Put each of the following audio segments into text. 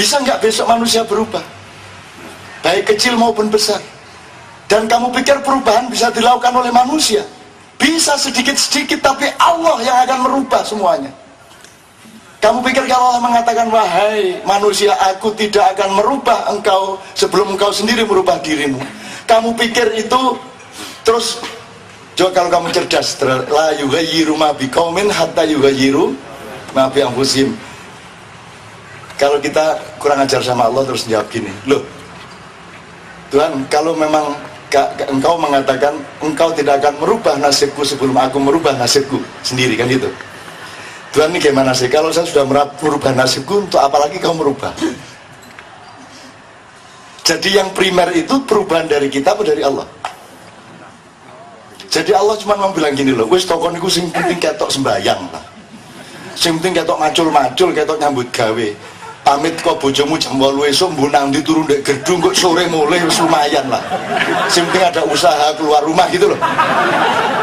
Bisa nggak besok manusia berubah? Baik kecil maupun besar. Dan kamu pikir perubahan bisa dilakukan oleh manusia? Bisa sedikit-sedikit, tapi Allah yang akan merubah semuanya. Kamu pikir kalau Allah mengatakan, wahai manusia, aku tidak akan merubah engkau sebelum engkau sendiri merubah dirimu. Kamu pikir itu terus Coba kalau kamu cerdas, la yughayyiru ma biqaumin hatta yughayyiru ma bi anfusihim. Kalau kita kurang ajar sama Allah terus jawab gini, loh Tuhan kalau memang engkau mengatakan engkau tidak akan merubah nasibku sebelum aku merubah nasibku sendiri kan itu. Tuhan ini gimana sih? Kalau saya sudah merubah nasibku, untuk apalagi kau merubah? Jadi yang primer itu perubahan dari kita atau dari Allah? Jadi Allah cuma mau bilang gini loh, wis tokon iku sing penting ketok sembayang lah. Sing penting ketok macul-macul, ketok nyambut gawe. Pamit kok bojomu jam 8 esuk mbok nang ndi turun ndek gedung kok sore mulai wis lumayan lah. Sing ada usaha keluar rumah gitu loh.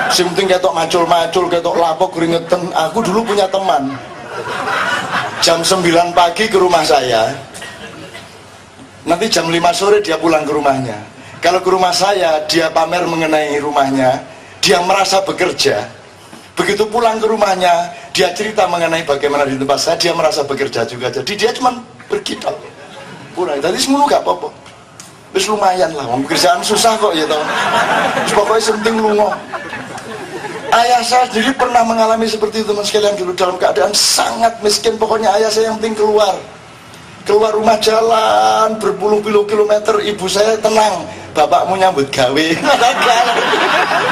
Sing penting ketok macul-macul, ketok lapok keringetan. Aku dulu punya teman. Jam 9 pagi ke rumah saya. Nanti jam 5 sore dia pulang ke rumahnya. Kalau ke rumah saya, dia pamer mengenai rumahnya, dia merasa bekerja begitu pulang ke rumahnya dia cerita mengenai bagaimana di tempat saya dia merasa bekerja juga. Jadi dia cuma pergi tau pulang. Tadi semua gak apa-apa. Wis lumayan lah pekerjaan susah kok ya tau pokoknya penting lungo ayah saya sendiri pernah mengalami seperti itu teman sekalian dulu dalam keadaan sangat miskin. Pokoknya ayah saya yang penting keluar. Keluar rumah jalan berpuluh-puluh kilometer ibu saya tenang. Bapakmu nyambut gawe.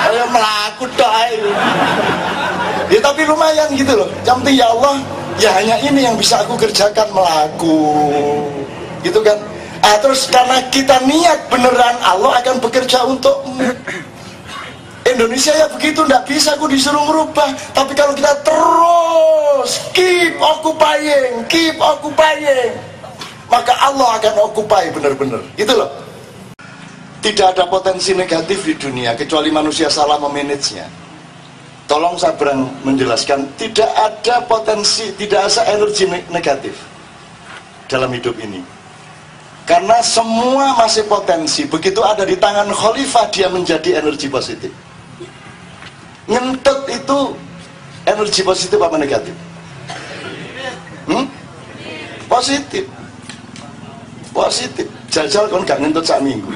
Kayak melaku doa ya tapi lumayan gitu loh. Penting ya Allah ya hanya ini yang bisa aku kerjakan melaku. Gitu kan? Ah, terus karena kita niat beneran Allah akan bekerja untukmu. Indonesia ya begitu ndak bisa aku disuruh merubah. Tapi kalau kita terus keep occupying keep occupying maka Allah akan occupy bener-bener. Gitu loh. Tidak ada potensi negatif di dunia kecuali manusia salah memanagenya. Tolong saya berang menjelaskan, tidak ada potensi, tidak ada energi negatif dalam hidup ini. Karena semua masih potensi, begitu ada di tangan khalifah dia menjadi energi positif. Ngentut itu energi positif apa negatif? Hmm? Positif. Positif. Jajal kan gak ngentut sak minggu.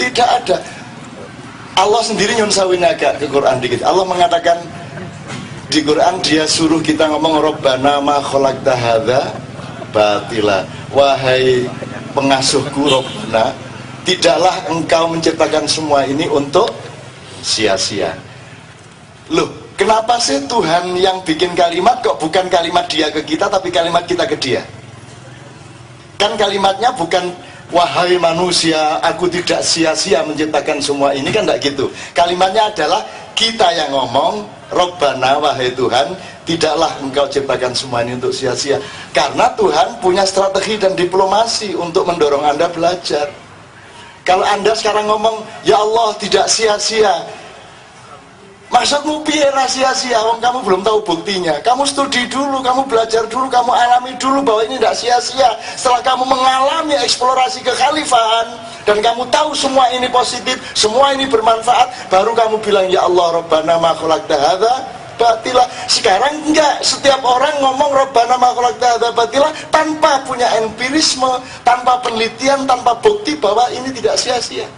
Tidak ada. Allah sendiri nyun agak ke Quran dikit. Allah mengatakan di Quran dia suruh kita ngomong Robbana ma khalaqta hadza batila. Wahai pengasuhku Robbana, tidaklah engkau menciptakan semua ini untuk sia-sia. Loh, kenapa sih Tuhan yang bikin kalimat kok bukan kalimat dia ke kita tapi kalimat kita ke dia? Kan kalimatnya bukan Wahai manusia, aku tidak sia-sia menciptakan semua ini kan tidak gitu. Kalimatnya adalah kita yang ngomong, Robbana wahai Tuhan, tidaklah engkau ciptakan semua ini untuk sia-sia. Karena Tuhan punya strategi dan diplomasi untuk mendorong Anda belajar. Kalau Anda sekarang ngomong, ya Allah tidak sia-sia, Maksudmu piye sia-sia Wong kamu belum tahu buktinya. Kamu studi dulu, kamu belajar dulu, kamu alami dulu bahwa ini tidak sia-sia. Setelah kamu mengalami eksplorasi kekhalifahan dan kamu tahu semua ini positif, semua ini bermanfaat, baru kamu bilang ya Allah Rabbana ma khalaqta hadza batila. Sekarang enggak, setiap orang ngomong Rabbana ma khalaqta hadza batila tanpa punya empirisme, tanpa penelitian, tanpa bukti bahwa ini tidak sia-sia.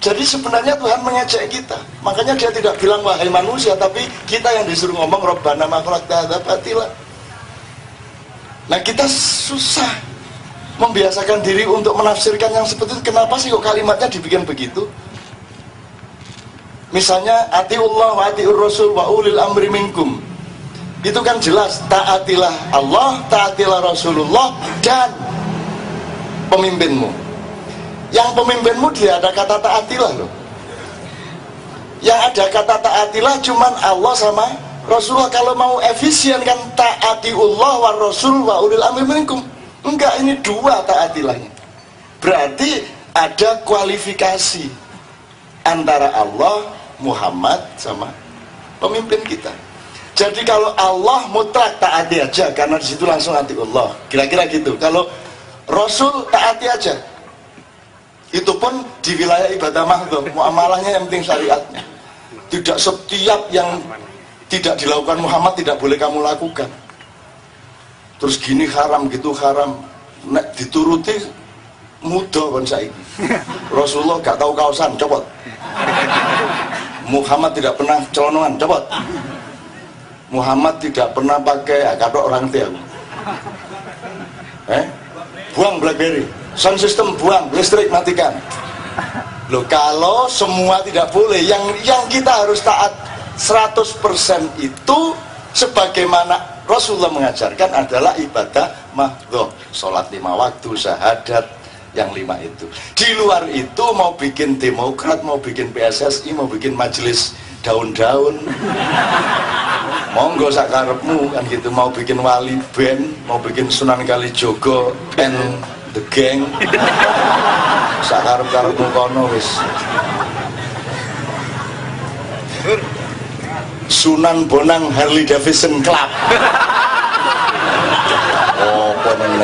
Jadi sebenarnya Tuhan mengejek kita. Makanya dia tidak bilang wahai manusia, tapi kita yang disuruh ngomong Rabbana makhlukta batila. Nah kita susah membiasakan diri untuk menafsirkan yang seperti itu. Kenapa sih kok kalimatnya dibikin begitu? Misalnya atiullah wa atiur rasul wa ulil amri minkum. Itu kan jelas taatilah Allah, taatilah Rasulullah dan pemimpinmu yang pemimpinmu dia ada kata taatilah loh. Yang ada kata taatilah cuman Allah sama Rasulullah. Kalau mau efisien kan taati Allah wa Rasul wa ulil amri minkum. Enggak ini dua taatilahnya berarti ada kualifikasi antara Allah Muhammad sama pemimpin kita. Jadi kalau Allah mutlak taati aja karena di situ langsung hati Allah. Kira-kira gitu. Kalau Rasul taati aja itu pun di wilayah ibadah mahdoh muamalahnya yang penting syariatnya. Tidak setiap yang tidak dilakukan Muhammad tidak boleh kamu lakukan. Terus gini haram gitu haram. Nek dituruti mudah kan saya Rasulullah gak tahu kaosan copot. Muhammad tidak pernah celonongan copot. Muhammad tidak pernah pakai ya, orang tia eh? Buang Blackberry sound system buang listrik matikan. Loh kalau semua tidak boleh yang yang kita harus taat 100% itu sebagaimana Rasulullah mengajarkan adalah ibadah mahdoh sholat lima waktu syahadat yang lima itu. Di luar itu mau bikin demokrat mau bikin PSSI mau bikin majelis daun-daun. Monggo sakarepmu kan gitu. Mau bikin wali band mau bikin sunan kalijogo and the gang. Sakarep-karepmu kono wis. Sunan Bonang Harley Davidson Club. Oh pengen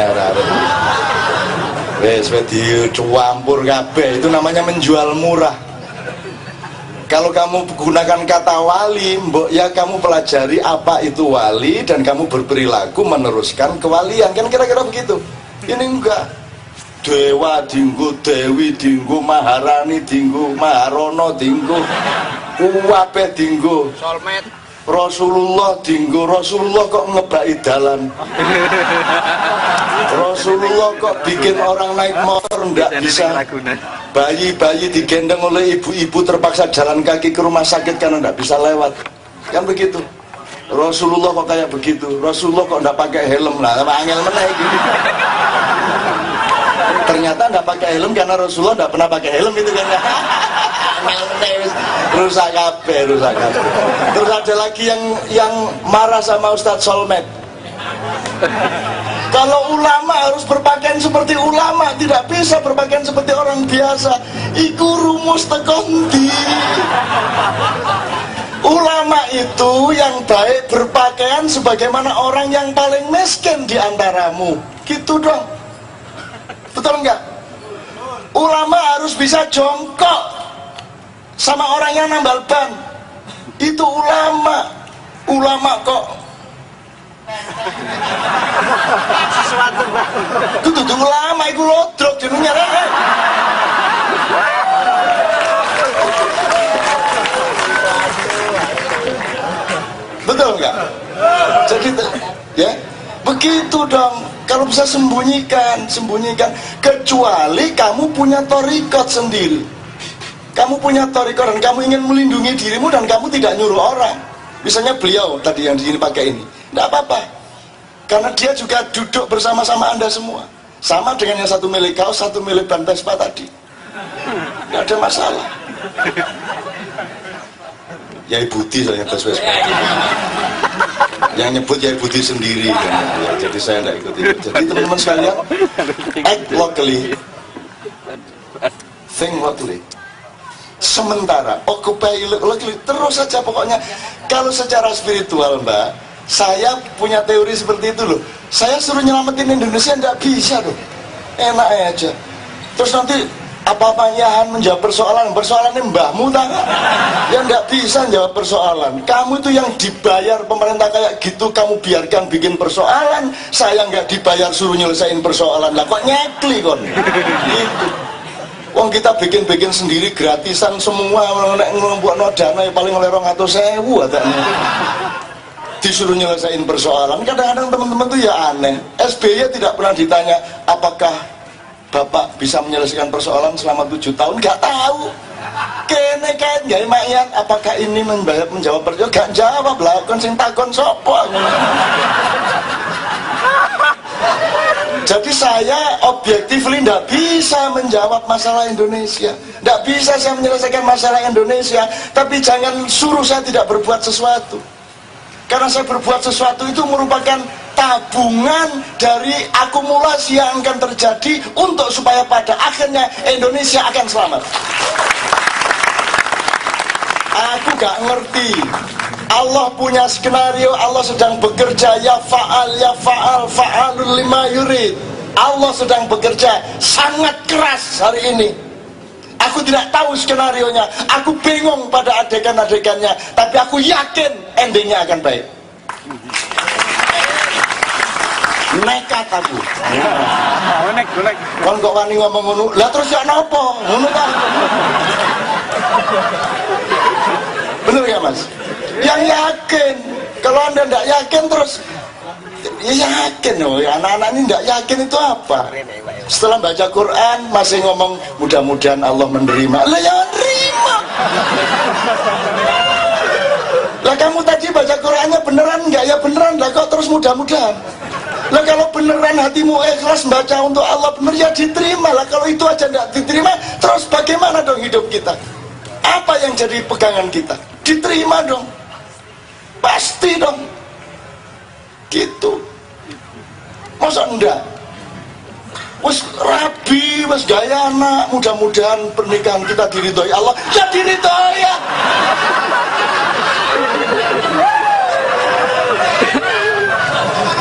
wes wes dicampur kabeh. Itu namanya menjual murah. Kalau kamu gunakan kata wali mbok ya kamu pelajari apa itu wali dan kamu berperilaku meneruskan kewalian. Kan kira-kira begitu ini enggak. Dewa dinggo dewi dinggo maharani dinggo maharono dinggo kuwape dinggo Rasulullah dinggo Rasulullah kok ngebaki dalan? Rasulullah kok bikin orang naik motor ndak bisa? bayi-bayi digendong oleh ibu-ibu terpaksa jalan kaki ke rumah sakit karena ndak bisa lewat. Kan begitu Rasulullah kok kayak begitu? Rasulullah kok ndak pakai helm? Lah angel menaik ternyata ndak pakai helm karena Rasulullah ndak pernah pakai helm itu kan. Rusak kabeh rusak kabeh. Terus ada lagi yang yang marah sama Ustadz Solmed. Kalau ulama harus berpakaian seperti ulama tidak bisa berpakaian seperti orang biasa. Iku rumus tekonti ulama itu yang baik berpakaian sebagaimana orang yang paling miskin di antaramu. Gitu dong. Betul enggak ulama harus bisa jongkok sama orang yang nambal ban. Itu ulama. Ulama kok. Itu tuh ulama itu lodrok jenungnya betul nggak? Jadi ya? Begitu dong. Kalau bisa sembunyikan sembunyikan. Kecuali kamu punya torikot sendiri. Kamu punya toriko dan kamu ingin melindungi dirimu dan kamu tidak nyuruh orang. Misalnya beliau tadi yang di sini pakai ini. Tidak apa-apa. Karena dia juga duduk bersama-sama anda semua. Sama dengan yang satu milik kau satu milik ban Vespa tadi. Tidak ada masalah ya Budi soalnya Bas Vespa yang nyebut ya Budi sendiri. Kan ya, jadi saya tidak ikut itu jadi teman-teman sekalian act locally. Think locally. Sementara occupy locally terus saja pokoknya. Kalau secara spiritual mbak saya punya teori seperti itu loh. Saya suruh nyelamatin Indonesia tidak bisa loh. Enak aja. Terus nanti apa yang menjawab persoalan? Persoalan ini mbahmu tak? Ya nggak bisa jawab persoalan. Kamu itu yang dibayar pemerintah kayak gitu kamu biarkan bikin persoalan. Saya nggak dibayar suruh nyelesain persoalan. Lah kok nyekli kon? Gitu Wong kita bikin-bikin sendiri gratisan semua. Nek no dana ya paling oleh atau sewu adanya. Disuruh nyelesain persoalan. Kadang-kadang teman-teman tuh ya aneh. SBY tidak pernah ditanya apakah Bapak bisa menyelesaikan persoalan selama tujuh tahun? Gak tahu. Kene kan ya mayat apakah ini menjawab menjawab persoalan? Gak jawab lah. Kon sing takon sopo. Jadi saya objektif tidak bisa menjawab masalah Indonesia. Tidak bisa saya menyelesaikan masalah Indonesia. Tapi jangan suruh saya tidak berbuat sesuatu. Karena saya berbuat sesuatu itu merupakan tabungan dari akumulasi yang akan terjadi untuk supaya pada akhirnya Indonesia akan selamat. Aku gak ngerti. Allah punya skenario Allah sedang bekerja. Ya faal ya faal faalul lima yurid. Allah sedang bekerja sangat keras hari ini. Aku tidak tahu skenario nya Aku bingung pada adegan-adegannya. Tapi aku yakin endingnya akan baik. Nekat aku. Bonek, bonek. kon kok wani ngomong ngono lah terus ya nopo? Ngono kan. Bener ya mas? Yang yakin kalau anda tidak yakin terus ya yakin loh ya anak-anak ini tidak yakin itu apa? Setelah baca Quran masih ngomong mudah-mudahan Allah menerima. Lah ya terima lah kamu tadi baca Qurannya beneran enggak ya beneran. Lah kok terus mudah-mudahan? Lah kalau beneran hatimu ikhlas baca untuk Allah bener ya diterima. Lah kalau itu aja enggak diterima terus bagaimana dong hidup kita? Apa yang jadi pegangan kita? Diterima dong. Pasti dong. Gitu. Masa enggak wes rabi wes gaya anak. Mudah-mudahan pernikahan kita diridhoi Allah. Ya diridhoi ya.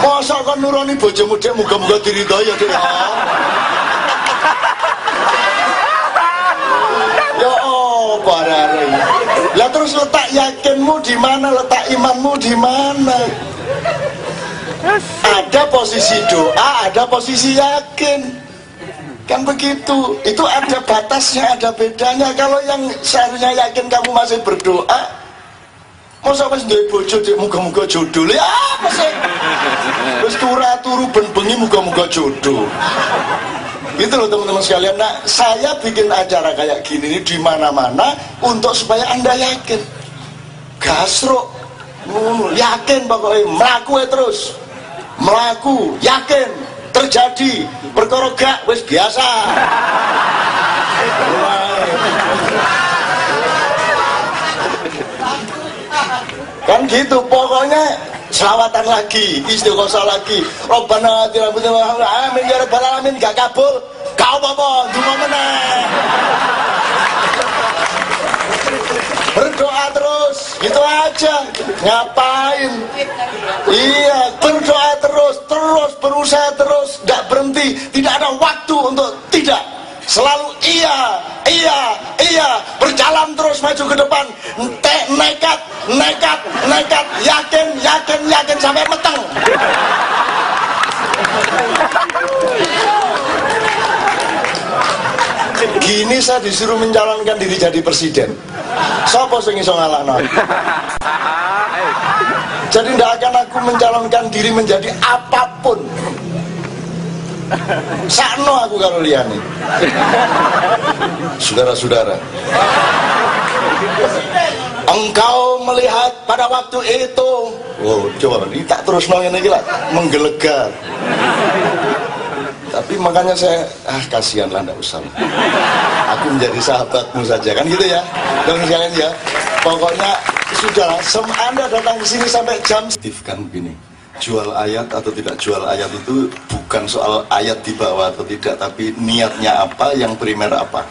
Masa kan nurani bojomu dek? Muga-muga diridhoi ya dek ya. Ya oh parare lah terus letak yakinmu di mana? Letak imanmu di mana ada posisi doa ada posisi yakin. Kan begitu. Itu ada batasnya ada bedanya. Kalau yang seharusnya yakin kamu masih berdoa mau sampai sendiri bojo cek muka-muka jodoh ya sih? Terus turah turu ben bengi muka-muka jodoh gitu loh teman-teman sekalian. Nah saya bikin acara kayak gini ini di mana-mana untuk supaya anda yakin. Gasro yakin pokoknya. Melaku terus melaku yakin terjadi perkara gak wis biasa. Kan gitu pokoknya selawatan lagi istighosah lagi. Robbana atina fid dunya amin ya rabbal alamin gak kabul kau apa cuma meneh berdoa terus. Gitu aja. Ngapain? Iya berdoa terus. Terus berusaha terus. Tidak berhenti. Tidak ada waktu untuk tidak. Selalu iya iya iya. Berjalan terus maju ke depan. Te, nekat nekat nekat. Yakin yakin yakin. Sampai meteng gini saya disuruh mencalonkan diri jadi presiden. Siapa sing iso ngalahno? Jadi tidak akan aku mencalonkan diri menjadi apa pun. Sakno aku kalau liane saudara-saudara. Engkau melihat pada waktu itu. Wow coba ini tak terus nongin lagi lah. Menggelegar tapi makanya saya ah kasihan lah nggak usah. Aku menjadi sahabatmu saja kan gitu ya? Dan sekalian ya? Pokoknya sudah sem anda datang ke sini sampai jam kan begini jual ayat atau tidak jual ayat itu bukan soal ayat di bawah atau tidak tapi niatnya apa yang primer apa.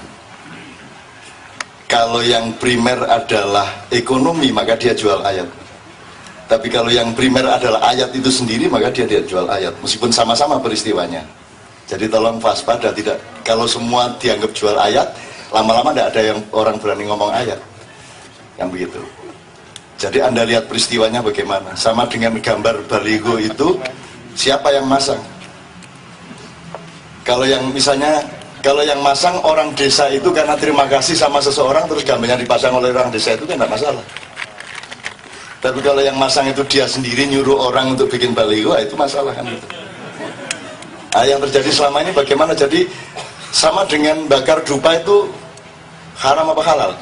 Kalau yang primer adalah ekonomi maka dia jual ayat. Tapi kalau yang primer adalah ayat itu sendiri maka dia dia jual ayat meskipun sama-sama peristiwanya jadi tolong waspada tidak kalau semua dianggap jual ayat, lama-lama tidak ada yang orang berani ngomong ayat. Yang begitu. Jadi Anda lihat peristiwanya bagaimana. Sama dengan gambar baligo itu, siapa yang masang? Kalau yang misalnya kalau yang masang orang desa itu karena terima kasih sama seseorang terus gambarnya dipasang oleh orang desa itu kan tidak masalah. Tapi kalau yang masang itu dia sendiri nyuruh orang untuk bikin baligo, itu masalah kan itu. Nah, yang terjadi selama ini bagaimana? Jadi sama dengan bakar dupa itu haram apa halal?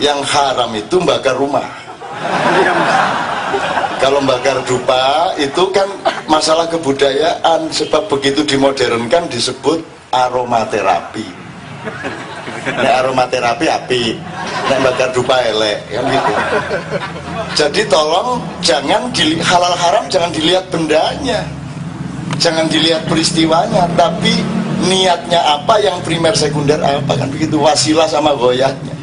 Yang haram itu bakar rumah. Kalau bakar dupa itu kan masalah kebudayaan sebab begitu dimodernkan disebut aromaterapi. Nah, aromaterapi api, nek bakar dupa elek, kan gitu. Jadi tolong jangan halal haram jangan dilihat bendanya, jangan dilihat peristiwanya, tapi niatnya apa yang primer sekunder apa kan begitu wasilah sama goyahnya.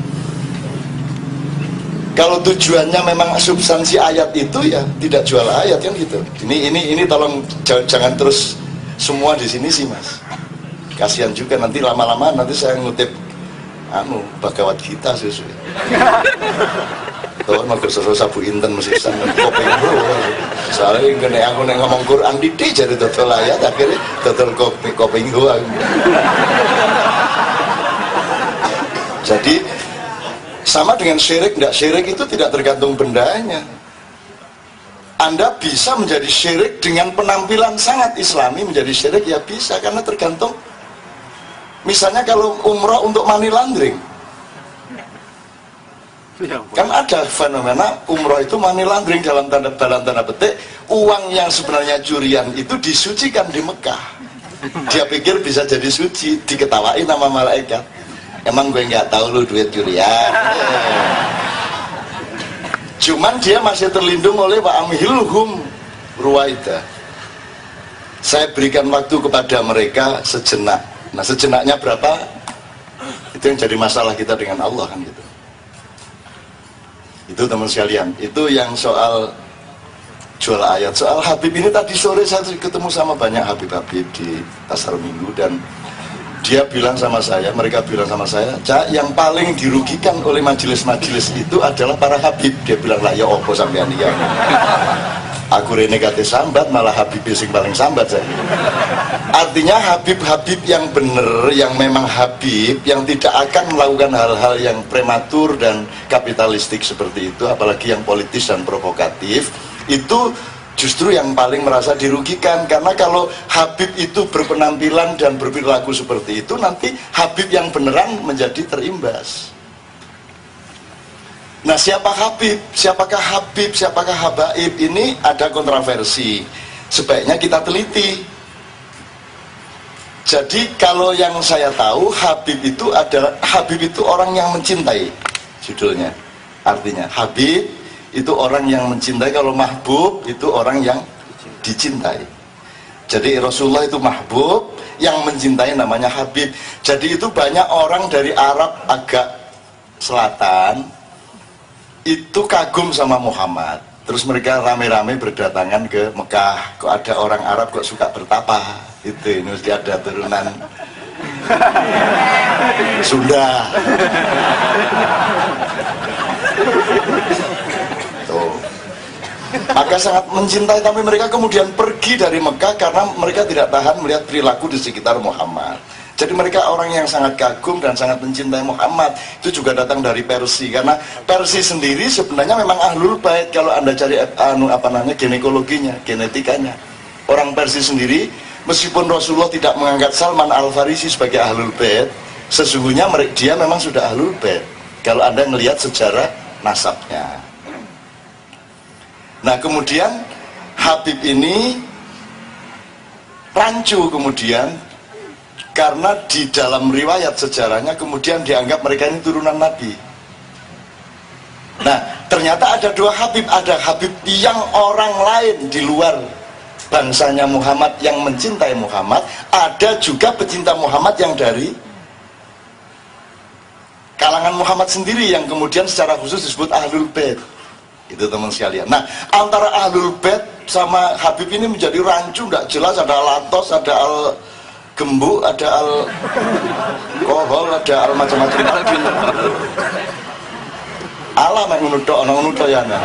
kalau tujuannya memang substansi ayat itu ya tidak jual ayat kan gitu ini ini ini tolong jangan terus semua di sini sih mas kasihan juga nanti lama-lama nanti saya ngutip anu bagawat kita susu Tuh, mau sesuatu sabu inten mesti sana kopi soalnya kena aku nek ngomong Quran di jadi total ayat akhirnya total kopi kopi gua. Jadi sama dengan syirik tidak syirik itu tidak tergantung bendanya. Anda bisa menjadi syirik dengan penampilan sangat islami menjadi syirik ya bisa karena tergantung misalnya kalau umroh untuk money laundering. Ya, kan ada fenomena umroh itu money laundering dalam tanda dalam tanda petik uang yang sebenarnya curian itu disucikan di Mekah. Dia pikir bisa jadi suci diketawain nama malaikat. Emang gue nggak tahu lu duit curian cuman dia masih terlindung oleh Pak Amhilhum Ruwaida. Saya berikan waktu kepada mereka sejenak Nah sejenaknya berapa? Itu yang jadi masalah kita dengan Allah kan gitu. Itu teman sekalian, itu yang soal jual ayat. Soal Habib ini tadi sore saya ketemu sama banyak Habib-Habib di pasar minggu dan dia bilang sama saya, mereka bilang sama saya, Cak, yang paling dirugikan oleh majelis-majelis itu adalah para Habib. Dia bilang lah ya opo sampean ya aku rene sambat malah Habib sing paling sambat saya artinya Habib-Habib yang benar yang memang Habib yang tidak akan melakukan hal-hal yang prematur dan kapitalistik seperti itu apalagi yang politis dan provokatif itu justru yang paling merasa dirugikan. Karena kalau Habib itu berpenampilan dan berperilaku seperti itu nanti Habib yang beneran menjadi terimbas Nah siapa Habib, siapakah Habib, siapakah Habaib? Ini ada kontroversi. Sebaiknya kita teliti. Jadi kalau yang saya tahu Habib itu adalah Habib itu orang yang mencintai Judulnya. Artinya Habib itu orang yang mencintai. Kalau mahbub itu orang yang dicintai. Jadi Rasulullah itu mahbub Yang mencintai namanya Habib. Jadi itu banyak orang dari Arab agak selatan itu kagum sama Muhammad. Terus mereka rame-rame berdatangan ke Mekah. Kok ada orang Arab kok suka bertapa? Itu ini mesti ada turunan. Sunda. Tuh. Maka sangat mencintai tapi mereka kemudian pergi dari Mekah karena mereka tidak tahan melihat perilaku di sekitar Muhammad jadi mereka orang yang sangat kagum dan sangat mencintai Muhammad. Itu juga datang dari Persia karena Persia sendiri sebenarnya memang ahlul bait kalau Anda cari anu apa namanya ginekologinya, genetikanya. Orang Persia sendiri meskipun Rasulullah tidak mengangkat Salman Al-Farisi sebagai ahlul bait, sesungguhnya dia memang sudah ahlul bait. Kalau Anda melihat sejarah nasabnya. Nah, kemudian Habib ini rancu kemudian karena di dalam riwayat sejarahnya kemudian dianggap mereka ini turunan Nabi. Nah ternyata ada dua Habib. Ada Habib yang orang lain di luar bangsanya Muhammad yang mencintai Muhammad. Ada juga pecinta Muhammad yang dari kalangan Muhammad sendiri yang kemudian secara khusus disebut Ahlul Bait. Itu teman sekalian. Nah antara Ahlul Bait sama Habib ini menjadi rancu. Tidak jelas ada Latos ada Al gembu ada al kohol ada al macam-macam. Alam yang menutup orang menutup ya nah.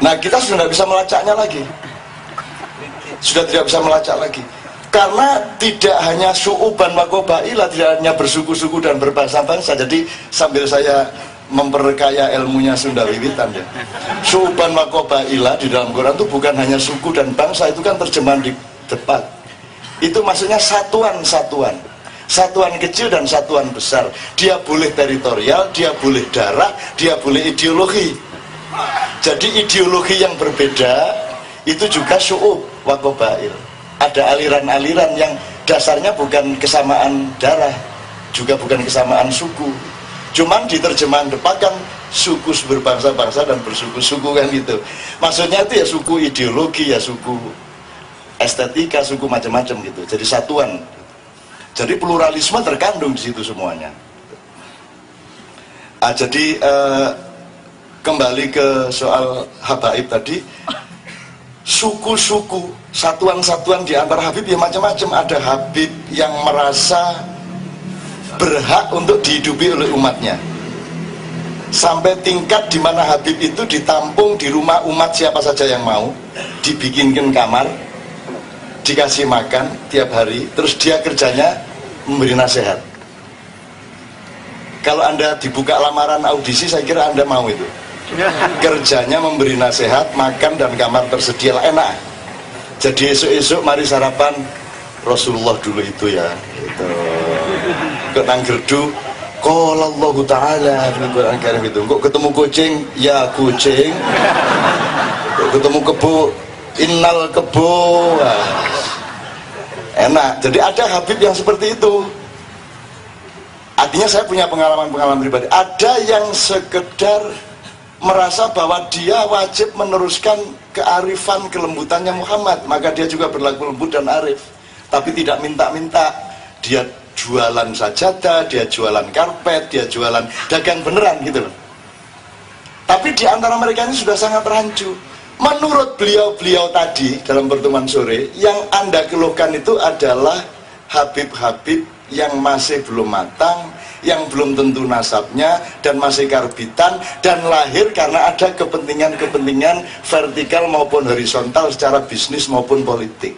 nah kita sudah tidak bisa melacaknya lagi. Sudah tidak bisa melacak lagi. Karena tidak hanya su'uban wakobailah tidak hanya bersuku-suku dan berbangsa-bangsa jadi sambil saya memperkaya ilmunya Sunda Wiwitan ya. Suban Ila di dalam Quran itu bukan hanya suku dan bangsa itu kan terjemahan di depan. Itu maksudnya satuan-satuan. Satuan kecil dan satuan besar. Dia boleh teritorial, dia boleh darah, dia boleh ideologi. Jadi ideologi yang berbeda itu juga su'ub wakobail. Ada aliran-aliran yang dasarnya bukan kesamaan darah, juga bukan kesamaan suku cuman di terjemahan depan kan suku berbangsa-bangsa dan bersuku-suku kan gitu maksudnya itu ya suku ideologi ya suku estetika suku macam-macam gitu jadi satuan Jadi pluralisme terkandung di situ semuanya. Ah, jadi eh, kembali ke soal habaib tadi, suku-suku, satuan-satuan di antara Habib ya macam-macam. Ada Habib yang merasa berhak untuk dihidupi oleh umatnya. Sampai tingkat di mana Habib itu ditampung di rumah umat siapa saja yang mau, dibikinkan kamar, dikasih makan tiap hari, terus dia kerjanya memberi nasihat. Kalau Anda dibuka lamaran audisi, saya kira Anda mau itu. Kerjanya memberi nasihat, makan dan kamar tersedia enak. Jadi esok-esok mari sarapan Rasulullah dulu itu ya. Gitu. Ke gerdu, Qala Allah Ta'ala di Quran Karim itu. Kok ketemu kucing, ya kucing. Kok ketemu kebo, innal kebo. Enak. Jadi ada Habib yang seperti itu. Artinya saya punya pengalaman-pengalaman pribadi. Ada yang sekedar merasa bahwa dia wajib meneruskan kearifan kelembutannya Muhammad, maka dia juga berlaku lembut dan arif. Tapi tidak minta-minta. Dia jualan sajadah, dia jualan karpet, dia jualan dagang beneran gitu loh. Tapi di antara mereka ini sudah sangat rancu. Menurut beliau-beliau tadi dalam pertemuan sore, yang Anda keluhkan itu adalah Habib-Habib yang masih belum matang, yang belum tentu nasabnya dan masih karbitan dan lahir karena ada kepentingan-kepentingan vertikal maupun horizontal secara bisnis maupun politik.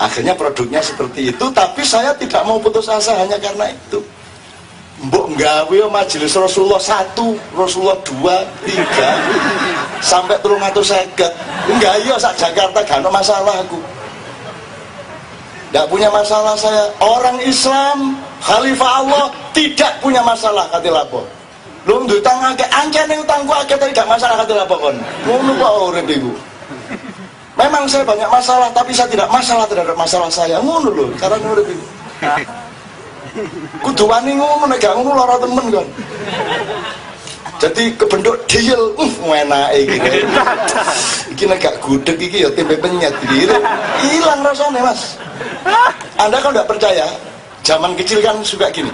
Akhirnya produknya seperti itu, tapi saya tidak mau putus asa hanya karena itu. Mbok nggawe majelis Rasulullah satu, Rasulullah dua, tiga, sampai turun atau seket. Enggak iya sak Jakarta gak ada masalah aku. Tidak punya masalah saya. Orang Islam, Khalifah Allah tidak punya masalah kata lapor. Lu utang akeh, ancane utangku akeh tidak masalah kata lapor kon. Ngono kok urip iku. Memang saya banyak masalah, tapi saya tidak masalah terhadap masalah saya. Ngono lho, cara urip iku. Kudu wani ngono gak ngono lara temen kon. Jadi kebentuk diel, uh, enak iki. Iki nek gak gudeg iki ya tempe penyet iki. Hilang rasanya, Mas. Anda kalau tidak percaya, zaman kecil kan suka gini.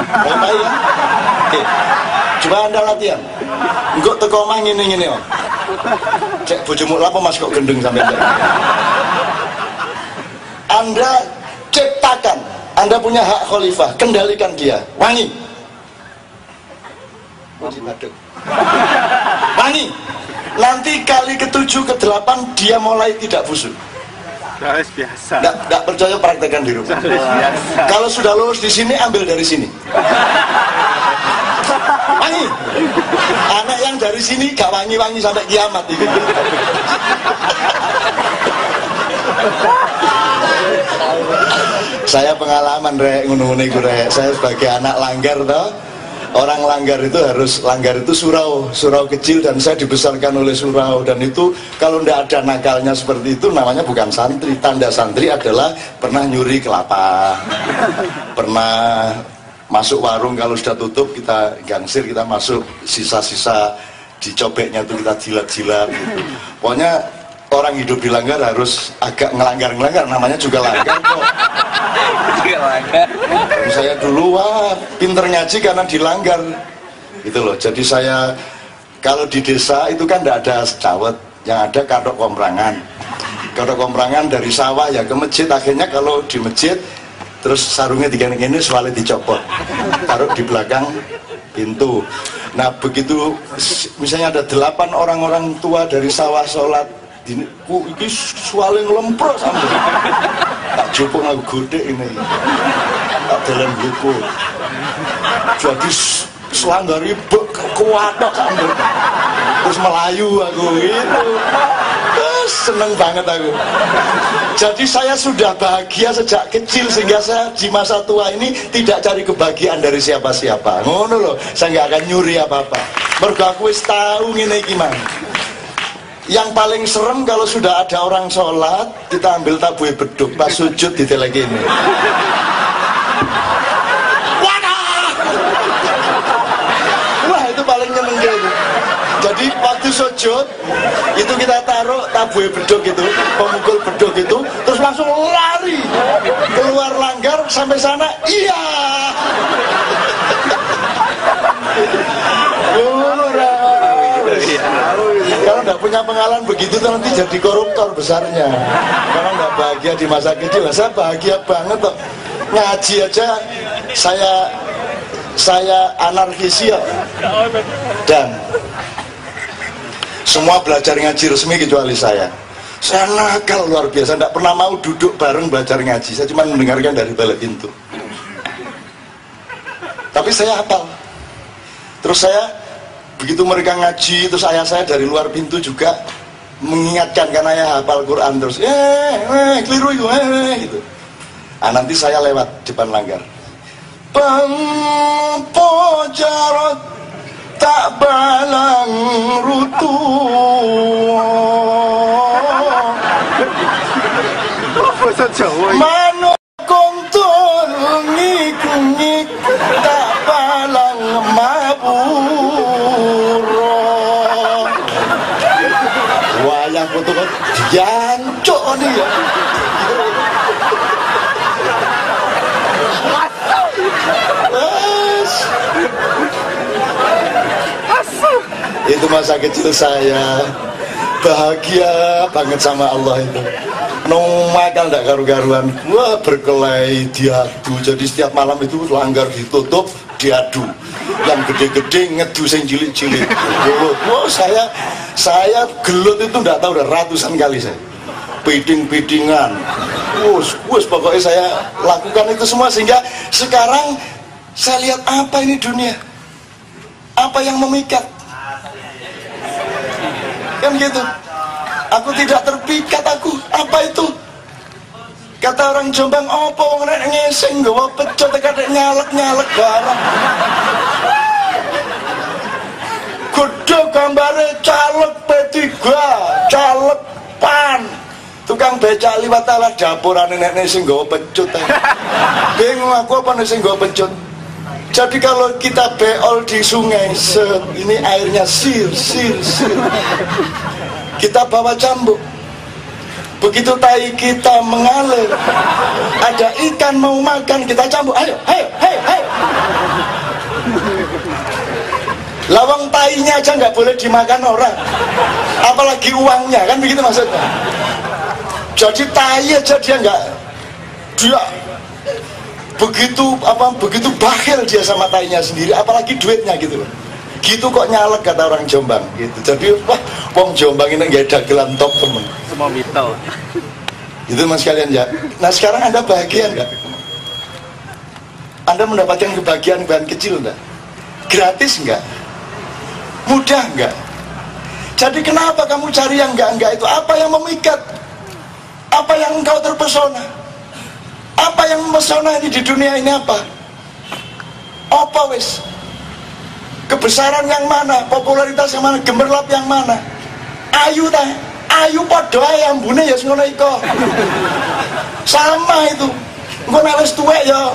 Mau ya? Coba Anda latihan. Enggak teko omah ngene-ngene, Om. Cek bojomu lapo Mas kok gendeng sampai Anda ciptakan, Anda punya hak khalifah, kendalikan dia. Wangi. Wangi. Nanti kali ketujuh ke delapan dia mulai tidak busuk. Harus biasa. Nggak, percaya praktekkan di rumah. biasa. Kalau sudah lulus di sini, ambil dari sini. Wangi. Anak yang dari sini gak wangi-wangi sampai kiamat. Saya pengalaman rek ngono-ngono rek. Saya sebagai anak langgar toh orang langgar itu harus langgar itu surau surau kecil dan saya dibesarkan oleh surau dan itu kalau tidak ada nakalnya seperti itu namanya bukan santri tanda santri adalah pernah nyuri kelapa pernah masuk warung kalau sudah tutup kita gangsir kita masuk sisa-sisa dicobeknya itu kita jilat-jilat gitu. pokoknya orang hidup di langgar harus agak ngelanggar-ngelanggar namanya juga langgar kok. Saya dulu wah pinter ngaji karena dilanggar. Gitu loh. Jadi saya kalau di desa itu kan tidak ada cawet yang ada kadok komprangan. Kadok komprangan dari sawah ya ke masjid. Akhirnya kalau di masjid terus sarungnya tiga ini soalnya dicopot. Taruh di belakang pintu. Nah begitu misalnya ada delapan orang-orang tua dari sawah sholat ini ku iki suale nglempro sampe. Tak jupuk aku gede ini. Tak dalam buku. Jadi selanggar ibu kuatok sampe. Terus melayu aku gitu seneng banget aku. Jadi saya sudah bahagia sejak kecil sehingga saya di masa tua ini tidak cari kebahagiaan dari siapa-siapa. Ngono loh saya nggak akan nyuri apa-apa. Mergo aku wis tahu ngene gimana yang paling serem kalau sudah ada orang sholat kita ambil tabuh beduk pas sujud di lagi ini wah itu paling nyeneng jadi sujud itu kita taruh tabuhe beduk itu pemukul beduk itu terus langsung lari. Keluar langgar sampai sana iya. Kalau nggak punya pengalaman begitu tuh nanti jadi koruptor besarnya. Kalau nggak bahagia di masa kecil. Saya bahagia banget kok ngaji aja saya saya anarkis ya. Dan semua belajar ngaji resmi kecuali saya. Saya nakal luar biasa. Tidak pernah mau duduk bareng belajar ngaji. Saya cuma mendengarkan dari balik pintu. Tapi saya hafal. Terus saya begitu mereka ngaji terus ayah saya dari luar pintu juga mengingatkan karena ya hafal Quran terus eh, eh keliru itu eh, eh gitu. Nah, nanti saya lewat depan langgar. Pempojarot tak balang rutu. Bahasa Jawa. manukung tulungi kungi tak balang maburo wayang foto kok diancuk nih ya itu masa kecil saya. Bahagia banget sama Allah itu. Nomakal gak karu-karuan. Wah berkelahi diadu. Jadi setiap malam itu langgar ditutup diadu. Yang gede-gede ngedu sing cilik-cilik. Wah saya saya gelut itu nggak tahu udah ratusan kali saya. Piding-pidingan. Wus wus pokoknya saya lakukan itu semua sehingga sekarang saya lihat apa ini dunia? Apa yang memikat kan gitu. Aku tidak terpikat aku apa itu? Kata orang Jombang apa wong nek ngeseng gawa pecot kadek nyalek-nyalek barang? Kudu gambare caleg P3 caleg PAN. Tukang becak liwat ala dapurane nek sing gawa pecut bingung aku apa nek sing gawa pecut jadi kalau kita beol di sungai set, ini airnya sir sir sir. Kita bawa cambuk. Begitu tai kita mengalir ada ikan mau makan kita cambuk. Ayo ayo ayo ayo. Lawang tainya aja nggak boleh dimakan orang. Apalagi uangnya kan begitu maksudnya? Jadi tai aja dia nggak dia begitu apa begitu bakhil dia sama tainya sendiri apalagi duitnya gitu loh. Gitu kok nyalek kata orang Jombang gitu. Jadi wah wong Jombang ini nggak ada gelan top temen Semua mito. itu mas kalian ya. Nah sekarang anda bahagia nggak? Anda mendapatkan kebahagiaan bahan kecil nggak? Gratis nggak? Mudah nggak? Jadi kenapa kamu cari yang enggak enggak itu? Apa yang memikat? Apa yang engkau terpesona apa yang memesona ini di dunia ini apa? Apa wis? Kebesaran yang mana? Popularitas yang mana? Gemerlap yang mana? Ayu ta? Ayu padha ae ambune ya ngono iko sama itu. Engko nek wis tuwek ya.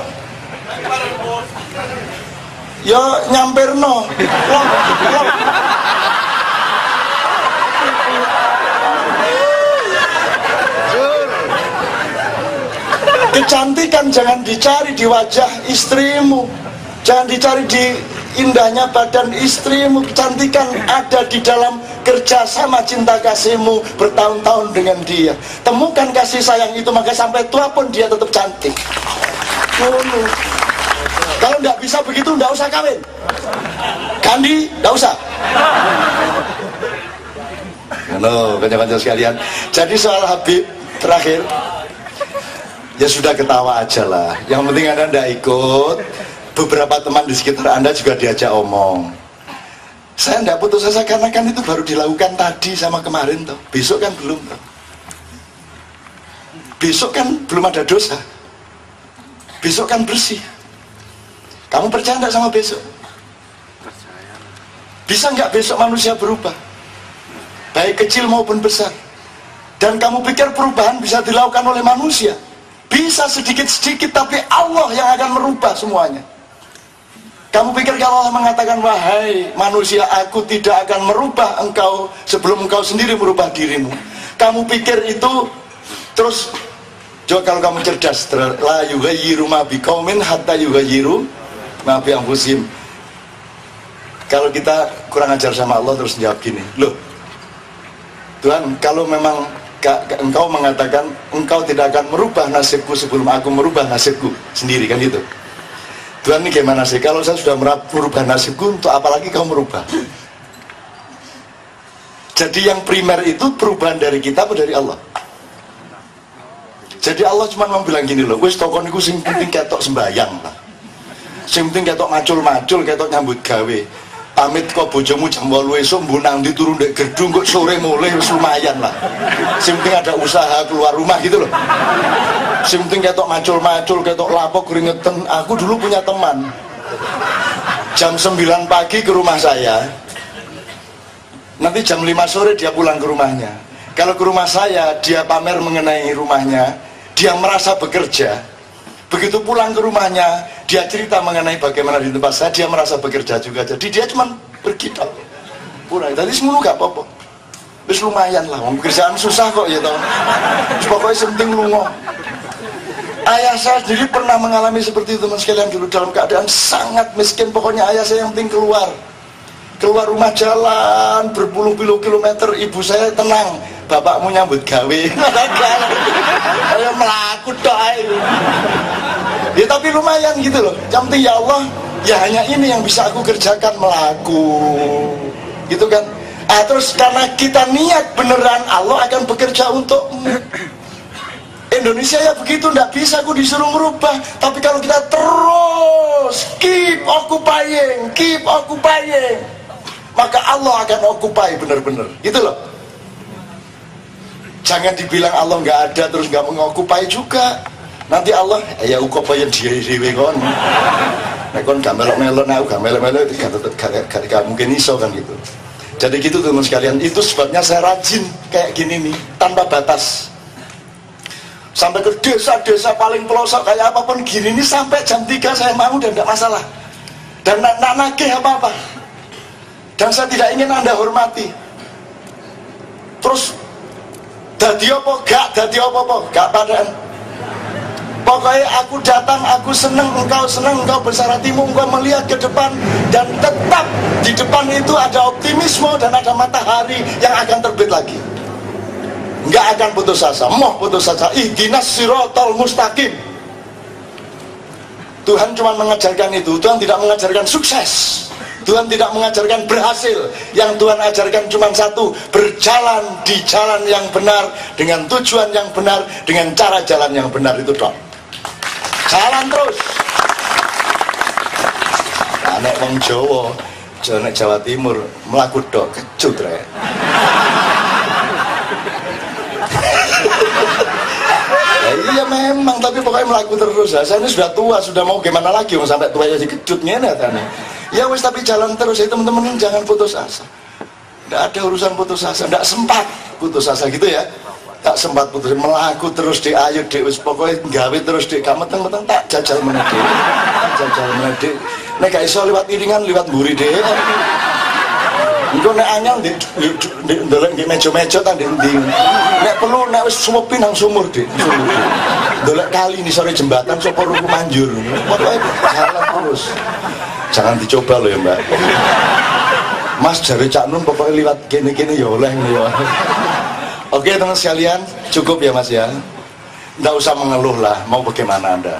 Ya nyampirno. Kecantikan jangan dicari di wajah istrimu. Jangan dicari di indahnya badan istrimu. Kecantikan ada di dalam kerjasama cinta kasihmu bertahun-tahun dengan dia. Temukan kasih sayang itu maka sampai tua pun dia tetap cantik. Kalau nggak bisa begitu nggak usah kawin. Kandi nggak usah. Halo, kanca-kanca sekalian. Jadi soal Habib terakhir, ya sudah ketawa aja lah. Yang penting anda tidak ikut. Beberapa teman di sekitar anda juga diajak omong. Saya tidak putus asa karena kan itu baru dilakukan tadi sama kemarin toh. Besok kan belum toh. Besok kan belum ada dosa. Besok kan bersih. Kamu percaya nggak sama besok? Percaya. Bisa nggak besok manusia berubah? Baik kecil maupun besar. Dan kamu pikir perubahan bisa dilakukan oleh manusia? Bisa sedikit-sedikit, tapi Allah yang akan merubah semuanya. Kamu pikir kalau Allah mengatakan wahai manusia aku tidak akan merubah engkau sebelum engkau sendiri merubah dirimu. Kamu pikir itu terus coba kalau kamu cerdas la yughayyiru ma biqaumin hatta yughayyiru ma bi anfusihim. Kalau kita kurang ajar sama Allah terus jawab gini, loh Tuhan kalau memang engkau mengatakan engkau tidak akan merubah nasibku sebelum aku merubah nasibku sendiri kan itu Tuhan ini gimana sih? Kalau saya sudah merubah nasibku untuk apalagi kau merubah? Jadi yang primer itu perubahan dari kita atau dari Allah? Jadi Allah cuma mau bilang gini loh wis tokon itu sing penting ketok sembayang lah. Sing penting ketok macul-macul ketok nyambut gawe pamit kok bojomu jam 8 esuk mbunang diturun dek gedung kok sore mulai lumayan lah. Sing penting ada usaha keluar rumah gitu loh. Sing penting ketok macul-macul ketok lapok keringetan. Aku dulu punya teman. Jam 9 pagi ke rumah saya. Nanti jam 5 sore dia pulang ke rumahnya. Kalau ke rumah saya dia pamer mengenai rumahnya. Dia merasa bekerja begitu pulang ke rumahnya dia cerita mengenai bagaimana di tempat saya dia merasa bekerja juga. Jadi dia cuma pergi pulang. Tadi semua gak apa-apa. Terus lumayan lah, pekerjaan susah kok ya tau. Pokoknya penting lungo ayah saya sendiri pernah mengalami seperti itu teman sekalian dulu dalam keadaan sangat miskin. Pokoknya ayah saya yang penting keluar. Keluar rumah jalan berpuluh-puluh kilometer ibu saya tenang bapakmu nyambut gawe. Saya melaku doa ya tapi lumayan gitu loh. Penting ya Allah ya hanya ini yang bisa aku kerjakan melaku. Gitu kan? Ah, terus karena kita niat beneran Allah akan bekerja untukmu. Indonesia ya begitu, nggak bisa aku disuruh merubah. Tapi kalau kita terus keep occupying, keep occupying, maka Allah akan occupy benar-benar. Gitu loh. Jangan dibilang Allah nggak ada terus nggak mengokupai juga. Nanti Allah ya occupy yang dia dewe kon. Nek kon gak melok-melok nah gak melok-melok gak mungkin iso kan gitu. Jadi gitu teman sekalian, itu sebabnya saya rajin kayak gini nih, tanpa batas sampai ke desa-desa paling pelosok kayak apa pun gini ini sampai jam 3 saya mau dan tidak masalah dan nak nagih apa-apa dan saya tidak ingin anda hormati terus dadi apa gak? Dadi apa apa? Gak padaan pokoknya aku datang aku seneng engkau seneng engkau besar hatimu engkau melihat ke depan dan tetap di depan itu ada optimisme dan ada matahari yang akan terbit lagi. Nggak akan putus asa mau putus asa. Ihdinas sirotol mustaqim. Tuhan cuma mengajarkan itu Tuhan tidak mengajarkan sukses Tuhan tidak mengajarkan berhasil. Yang Tuhan ajarkan cuma satu berjalan di jalan yang benar dengan tujuan yang benar dengan cara jalan yang benar. Itu dong jalan terus. Anek wong Jawa Jawa Timur melakukan dok kecut rek. Ya, iya memang tapi pokoknya melaku terus. Ya. saya ini sudah tua sudah mau gimana lagi sampai tua jadi kecut nih ya wes tapi jalan terus. Ya teman-teman jangan putus asa. Tidak ada urusan putus asa. Tidak sempat putus asa gitu ya. Tak sempat putus melaku terus di ayu di wis. Pokoknya gawe terus di kamu teng tak jajal menedi jajal menedi nek gak iso lewat iringan lewat buri deh Engko nek anyang di ndelok di meja-meja ta ndi. Nek perlu nek wis sumepi nang sumur, Dik. Ndelok kali ini sore jembatan sapa ruku manjur. Pokoke jalan terus. Jangan dicoba loh ya, Mbak. Mas jare Cak Nun pokoknya liwat kene-kene ya oleh ya. Oke teman sekalian, cukup ya Mas ya. Tidak usah mengeluh lah, mau bagaimana Anda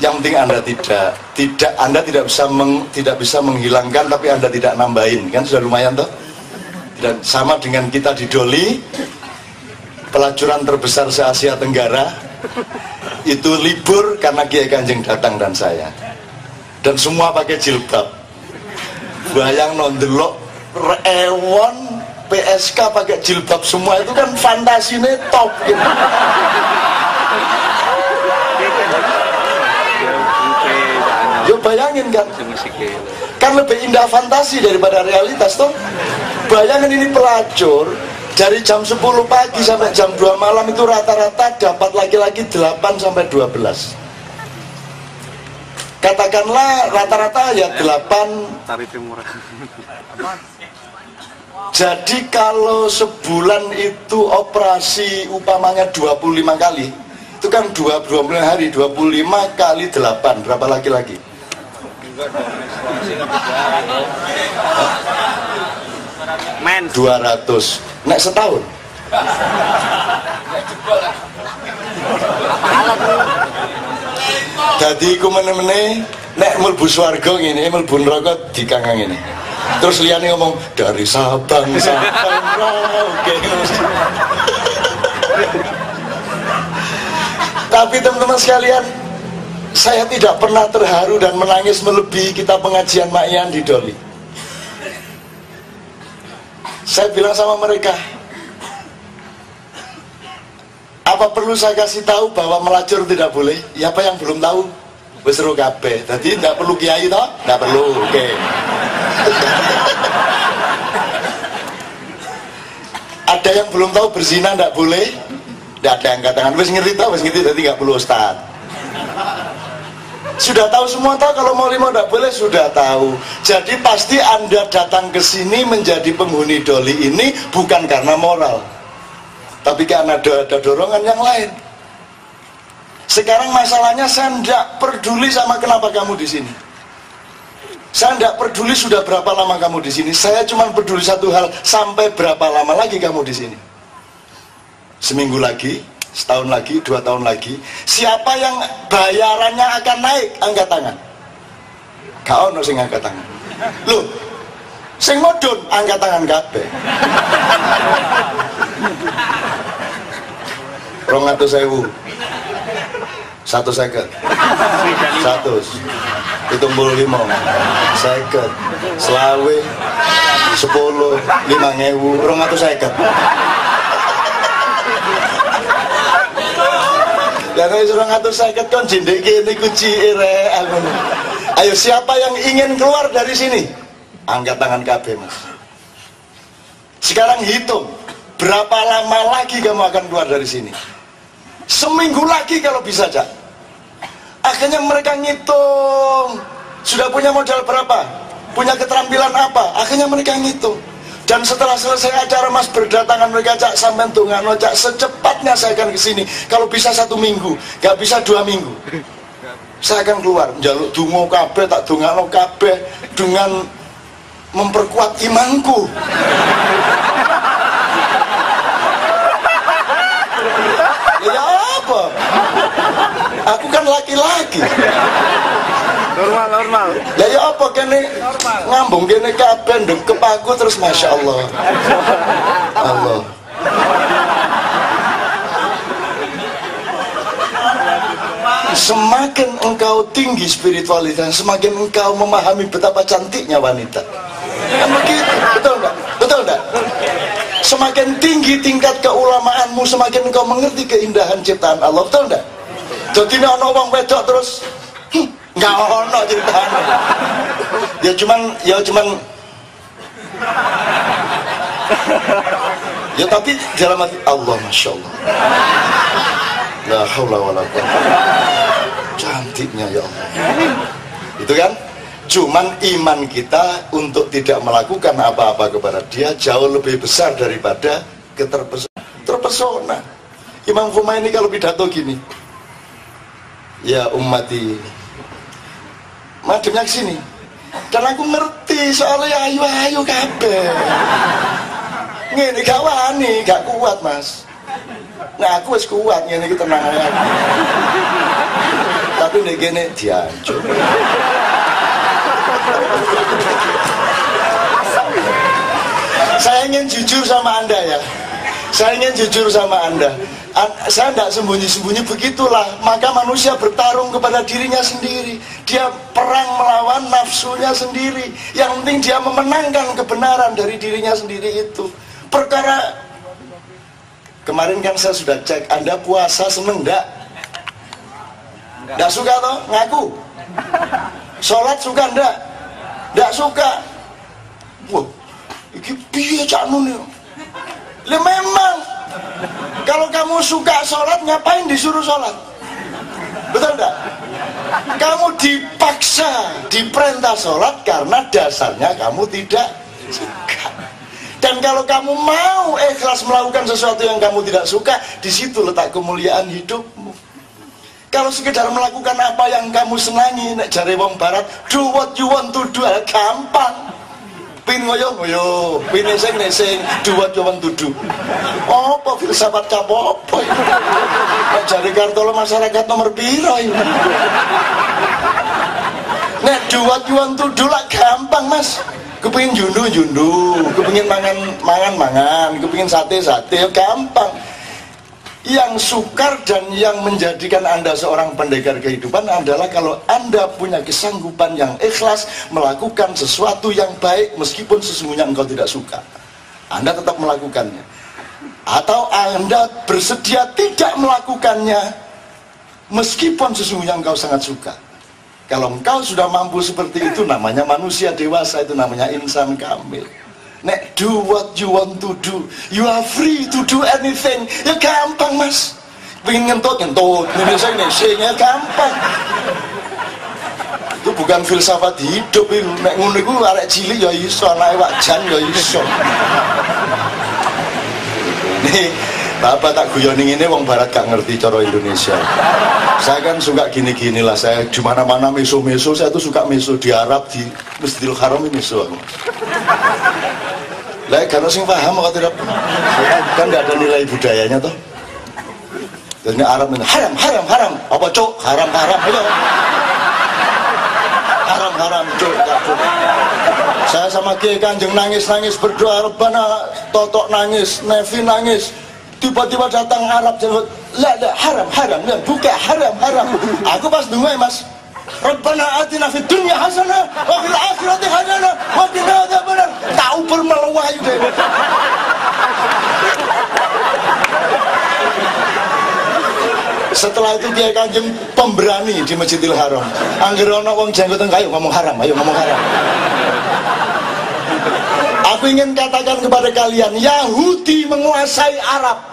yang penting anda tidak tidak anda tidak bisa meng, tidak bisa menghilangkan tapi anda tidak nambahin kan sudah lumayan toh dan sama dengan kita di Doli pelacuran terbesar se Asia Tenggara itu libur karena Kiai Kanjeng datang dan saya dan semua pakai jilbab. Bayang nondelok ewon PSK pakai jilbab semua itu kan fantasinya top gitu. Bayangin kan? Kan lebih indah fantasi daripada realitas tuh bayangin ini pelacur dari jam 10 pagi sampai jam 2 malam itu rata-rata dapat laki-laki 8 sampai 12 katakanlah rata-rata ya 8 Tarifnya murah. jadi kalau sebulan itu operasi upamanya 25 kali itu kan 2, 25 hari 25 kali 8 berapa laki-laki? Men. 200 nek setahun jadi iku meneh-meneh nek mlebu swarga ngene mlebu neraka dikanggang ngene. Terus liyane ngomong dari Sabang sampai Merauke tapi teman-teman sekalian saya tidak pernah terharu dan menangis melebihi kita pengajian Makyan di Doli. Saya bilang sama mereka apa perlu saya kasih tahu bahwa melacur tidak boleh? Ya apa yang belum tahu? Wis seru kabeh. Tidak perlu kiai toh tidak perlu oke. Ada yang belum tahu berzina tidak boleh? Tidak ada yang katakan wis ngerti tahu wis ngerti jadi nggak perlu ustad sudah tahu semua tahu kalau mau lima tidak boleh sudah tahu. Jadi pasti anda datang ke sini menjadi penghuni doli ini bukan karena moral tapi karena ada, ada dorongan yang lain. Sekarang masalahnya saya tidak peduli sama kenapa kamu di sini. Saya tidak peduli sudah berapa lama kamu di sini. Saya cuma peduli satu hal sampai berapa lama lagi kamu di sini? Seminggu lagi setahun lagi, dua tahun lagi. Siapa yang bayarannya akan naik? Angkat tangan. Kau no sing angkat tangan. Lu sing modun angkat tangan kabeh rong atau sewu satu seket. Satu hitung puluh lima. Seket. Selawe sepuluh lima ngewu. Rong atau seket. Dan wis 250 kon jendek kene kuci ire aku. Ayo siapa yang ingin keluar dari sini? Angkat tangan KB, Mas. Sekarang hitung berapa lama lagi kamu akan keluar dari sini? Seminggu lagi kalau bisa, Cak. Akhirnya mereka ngitung sudah punya modal berapa? Punya keterampilan apa? Akhirnya mereka ngitung dan setelah selesai acara mas berdatangan mereka cak sampai tungano cak secepatnya saya akan ke sini kalau bisa satu minggu gak bisa dua minggu saya akan keluar jaluk dungo kabeh tak dungano kabeh dengan memperkuat imanku ya apa? Aku kan laki-laki. Normal, normal. Ya ya apa kene? Ngambung kene kabeh ndekep aku terus Masya Allah. Allah. Semakin engkau tinggi spiritualitas Semakin engkau memahami betapa cantiknya wanita. Kan begitu, betul enggak? Semakin tinggi tingkat keulamaanmu Semakin engkau mengerti keindahan ciptaan Allah. Betul enggak? Jadi ini ada orang wedok terus "Hmm, nggak ono ceritanya ya cuman ya cuman. Ya tapi dalam hati Allah masya Allah. La haula wala cantiknya ya Allah. Itu kan cuman iman kita untuk tidak melakukan apa-apa kepada dia jauh lebih besar daripada keterpesona terpesona. Imam Khomeini kalau pidato gini ya ummati mademnya sini dan aku ngerti soalnya ayu ayu kabeh. Ngene gak wani gak kuat mas. Nah aku wis kuat ngene iki tenang tapi nek gini diancur saya ingin jujur sama anda ya. Saya ingin jujur sama anda. An- saya tidak sembunyi-sembunyi begitulah. Maka manusia bertarung kepada dirinya sendiri. Dia perang melawan nafsunya sendiri. Yang penting dia memenangkan kebenaran dari dirinya sendiri itu. Perkara kemarin kan saya sudah cek anda puasa seneng enggak enggak suka toh? Ngaku? Sholat suka enggak enggak suka. Wah ini piye cak nun ya? Lah memang kalau kamu suka sholat ngapain disuruh sholat? Betul enggak? kamu dipaksa diperintah sholat karena dasarnya kamu tidak suka dan kalau kamu mau ikhlas melakukan sesuatu yang kamu tidak suka di situ letak kemuliaan hidupmu kalau sekedar melakukan apa yang kamu senangi nek jare wong barat do what you want to do gampang pin ngoyo ngoyo. Pin neseng neseng want to do apa filsafat kapopo nek jare kartolo masyarakat nomor piro ini? Nek want to do lah gampang mas. Kepingin jundu jundu. Kepingin mangan mangan mangan. Kepingin sate sate ya gampang yang sukar dan yang menjadikan Anda seorang pendekar kehidupan adalah kalau Anda punya kesanggupan yang ikhlas melakukan sesuatu yang baik meskipun sesungguhnya engkau tidak suka. Anda tetap melakukannya. Atau Anda bersedia tidak melakukannya meskipun sesungguhnya engkau sangat suka. Kalau engkau sudah mampu seperti itu namanya manusia dewasa itu namanya insan kamil. Nek do what you want to do. You are free to do anything. Ya gampang mas. Pengen ngentut ngentut. Indonesia Indonesia ya gampang. Itu bukan filsafat hidup itu. Nek ngono iku arek cilik ya iso, anak wajan ya iso. Nih, Bapak tak guyoning ini wong barat gak ngerti cara Indonesia. Saya kan suka gini-gini lah. Saya di mana-mana meso-meso, saya tuh suka meso di Arab di Masjidil Haram ini meso. Lah karena sing paham kok tidak kan tidak ada nilai budayanya toh. Dan ini Arab ini haram haram haram. Apa cok haram haram. Ayo. Haram haram cok cok. Saya sama Kiai Kanjeng nangis nangis berdoa Rabbana totok nangis Nevi nangis. Tiba-tiba datang Arab jenggot lah haram haram ya buka haram haram. Aku pas dengar mas Rabbana atina fid dunya hasanah wa fil akhirati hasanah wa qina adzabannar. Bermelewah itu. Setelah itu dia kanjeng pemberani di Masjidil Haram. Angger ana wong jenggoten kayu ngomong haram, ayo ngomong haram. Aku ingin katakan kepada kalian, Yahudi menguasai Arab.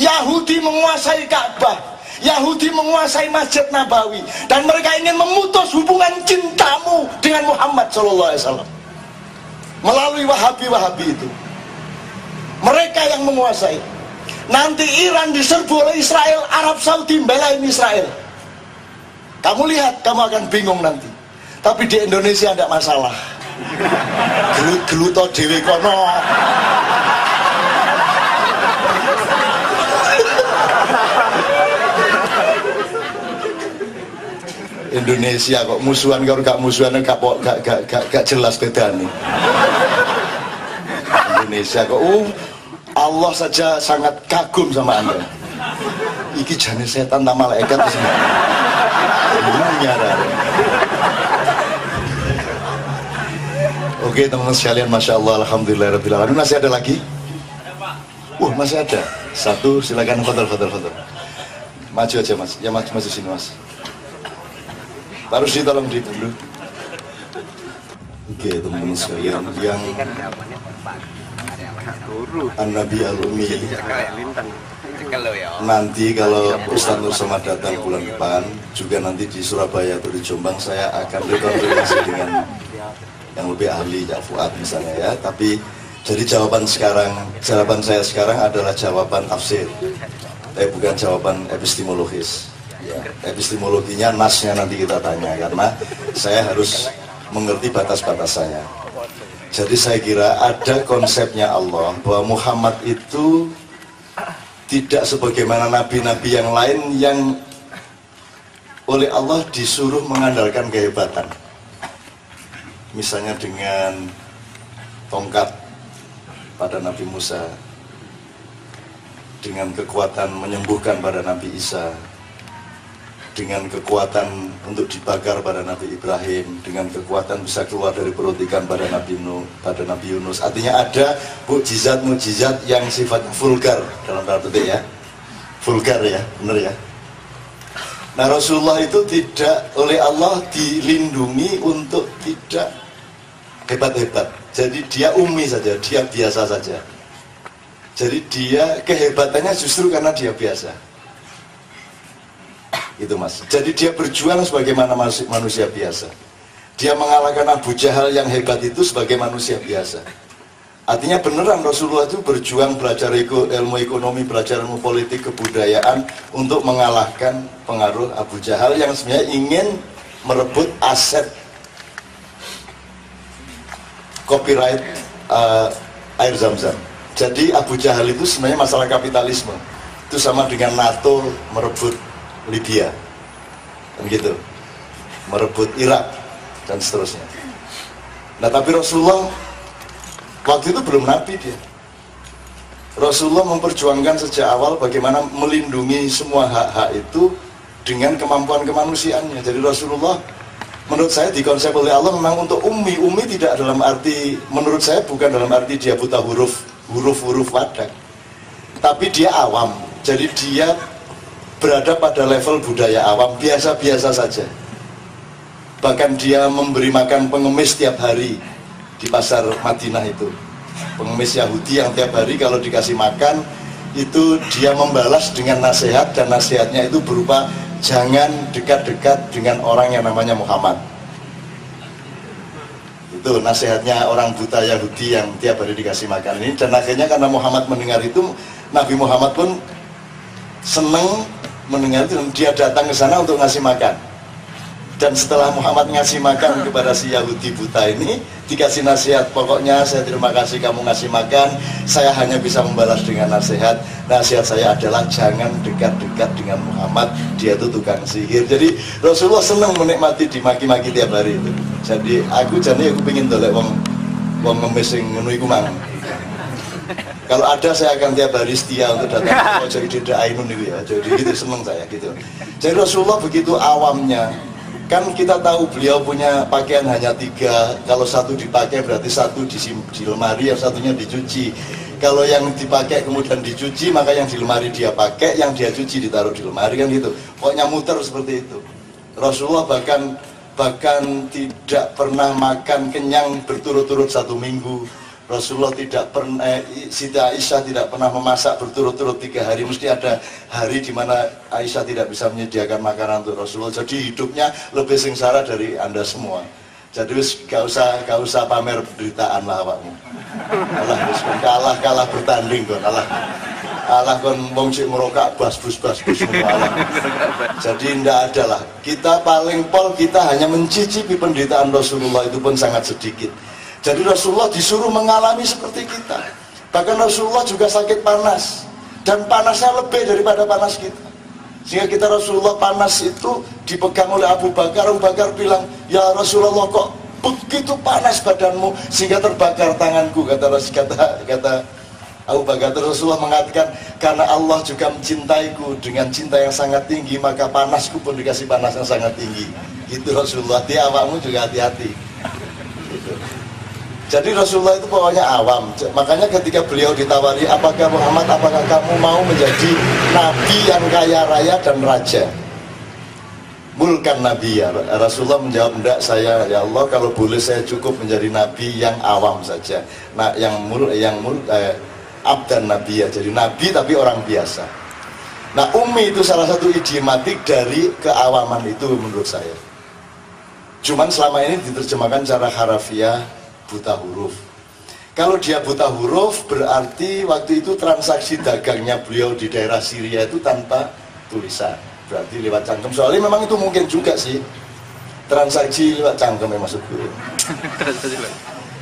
Yahudi menguasai Ka'bah. Yahudi menguasai Masjid Nabawi dan mereka ingin memutus hubungan cintamu dengan Muhammad Shallallahu Alaihi Wasallam melalui Wahabi-Wahabi itu. Mereka yang menguasai. Nanti Iran diserbu oleh Israel, Arab Saudi belain Israel. Kamu lihat, kamu akan bingung nanti. Tapi di Indonesia tidak masalah. Gelut-gelut dewi kono. Indonesia kok musuhan kalau gak musuhan gak, gak, gak, gak, gak jelas Indonesia kok uh, Allah saja sangat kagum sama anda. Iki jenis setan tak malaikat. Oke teman-teman sekalian Masya Allah Alhamdulillah Rabbil Masih ada lagi? Wah masih ada. Satu silakan foto foto foto Maju aja mas. Ya maju, maju sini mas harus ditolong di dulu. Oke teman-teman sekalian yang An-Nabi Al-Umi nanti kalau Ustaz Nur Somad datang bulan depan juga nanti di Surabaya atau di Jombang saya akan berkonfirmasi dengan yang lebih ahli ya Fuad misalnya ya. Tapi jadi jawaban sekarang jawaban saya sekarang adalah jawaban tafsir. Eh bukan jawaban epistemologis ya, epistemologinya nasnya nanti kita tanya karena saya harus mengerti batas-batas saya jadi saya kira ada konsepnya Allah bahwa Muhammad itu tidak sebagaimana nabi-nabi yang lain yang oleh Allah disuruh mengandalkan kehebatan. Misalnya dengan tongkat pada Nabi Musa dengan kekuatan menyembuhkan pada Nabi Isa dengan kekuatan untuk dibakar pada Nabi Ibrahim, dengan kekuatan bisa keluar dari perut ikan pada Nabi Nuh, pada Nabi Yunus. Artinya ada mukjizat-mukjizat yang sifatnya vulgar dalam tanda petik ya. Vulgar ya, benar ya. Nah Rasulullah itu tidak oleh Allah dilindungi untuk tidak hebat-hebat. Jadi dia umi saja, dia biasa saja. Jadi dia kehebatannya justru karena dia biasa Itu mas. Jadi dia berjuang sebagaimana manusia biasa. Dia mengalahkan Abu Jahal yang hebat itu sebagai manusia biasa. Artinya beneran Rasulullah itu berjuang belajar ilmu ekonomi, belajar ilmu politik, kebudayaan untuk mengalahkan pengaruh Abu Jahal yang sebenarnya ingin merebut aset copyright uh, air zam-zam. Jadi Abu Jahal itu sebenarnya masalah kapitalisme. Itu sama dengan NATO merebut Libya. Dan gitu. Merebut Irak dan seterusnya. Nah tapi Rasulullah waktu itu belum nabi dia. Rasulullah memperjuangkan sejak awal bagaimana melindungi semua hak-hak itu dengan kemampuan kemanusiaannya. Jadi Rasulullah menurut saya dikonsep oleh Allah memang untuk ummi. Ummi tidak dalam arti, menurut saya bukan dalam arti dia buta huruf, huruf-huruf wadah. Tapi dia awam. Jadi dia berada pada level budaya awam, biasa-biasa saja. Bahkan dia memberi makan pengemis tiap hari di pasar Madinah itu. Pengemis Yahudi yang tiap hari kalau dikasih makan itu dia membalas dengan nasihat dan nasihatnya itu berupa jangan dekat-dekat dengan orang yang namanya Muhammad itu nasihatnya orang buta Yahudi yang tiap hari dikasih makan ini dan akhirnya karena Muhammad mendengar itu Nabi Muhammad pun senang mendengar itu dia datang ke sana untuk ngasih makan. Dan setelah Muhammad ngasih makan kepada si Yahudi buta ini dikasih nasihat pokoknya saya terima kasih kamu ngasih makan saya hanya bisa membalas dengan nasihat. Nasihat saya adalah jangan dekat-dekat dengan Muhammad dia itu tukang sihir. Jadi Rasulullah senang menikmati dimaki-maki tiap hari itu. Jadi aku jadi aku pengen dolek wong wong ngemis sing ngono iku mang kalau ada saya akan tiap hari setia untuk datang. Ke jadi tidak ainun itu ya. Jadi gitu seneng saya gitu. Jadi Rasulullah begitu awamnya. Kan kita tahu beliau punya pakaian hanya tiga. Kalau satu dipakai berarti satu di, di lemari yang satunya dicuci. Kalau yang dipakai kemudian dicuci maka yang di lemari dia pakai yang dia cuci ditaruh di lemari kan gitu. Pokoknya muter seperti itu. Rasulullah bahkan bahkan tidak pernah makan kenyang berturut-turut satu minggu Rasulullah tidak pernah, eh, Siti Aisyah tidak pernah memasak berturut-turut tiga hari. Mesti ada hari di mana Aisyah tidak bisa menyediakan makanan untuk Rasulullah. Jadi hidupnya lebih sengsara dari anda semua. Jadi gak usah gak usah pamer penderitaan lah awakmu. Allah kalah kalah bertanding kon Allah. Allah kon wong merokak bas bus bas bus Allah. Jadi ndak ada lah. Kita paling pol kita hanya mencicipi penderitaan Rasulullah itu pun sangat sedikit. Jadi Rasulullah disuruh mengalami seperti kita. Bahkan Rasulullah juga sakit panas. Dan panasnya lebih daripada panas kita. Sehingga kita Rasulullah panas itu dipegang oleh Abu Bakar. Abu Bakar bilang, Ya Rasulullah kok begitu panas badanmu sehingga terbakar tanganku. Kata kata kata Abu Bakar Rasulullah mengatakan karena Allah juga mencintaiku dengan cinta yang sangat tinggi maka panasku pun dikasih panas yang sangat tinggi. Itu Rasulullah. Dia awakmu juga hati-hati. Jadi Rasulullah itu pokoknya awam. Makanya ketika beliau ditawari, apakah Muhammad, apakah kamu mau menjadi nabi yang kaya raya dan raja? Mulkan nabi ya. Rasulullah menjawab, enggak saya ya Allah kalau boleh saya cukup menjadi nabi yang awam saja. Nah, yang mul yang mul eh, abdan nabi ya. Jadi nabi tapi orang biasa. Nah, umi itu salah satu idiomatik dari keawaman itu menurut saya. Cuman selama ini diterjemahkan secara harafiah buta huruf. Kalau dia buta huruf berarti waktu itu transaksi dagangnya beliau di daerah Syria itu tanpa tulisan. Berarti lewat cangkem. Soalnya memang itu mungkin juga sih transaksi lewat cangkem ya maksudku.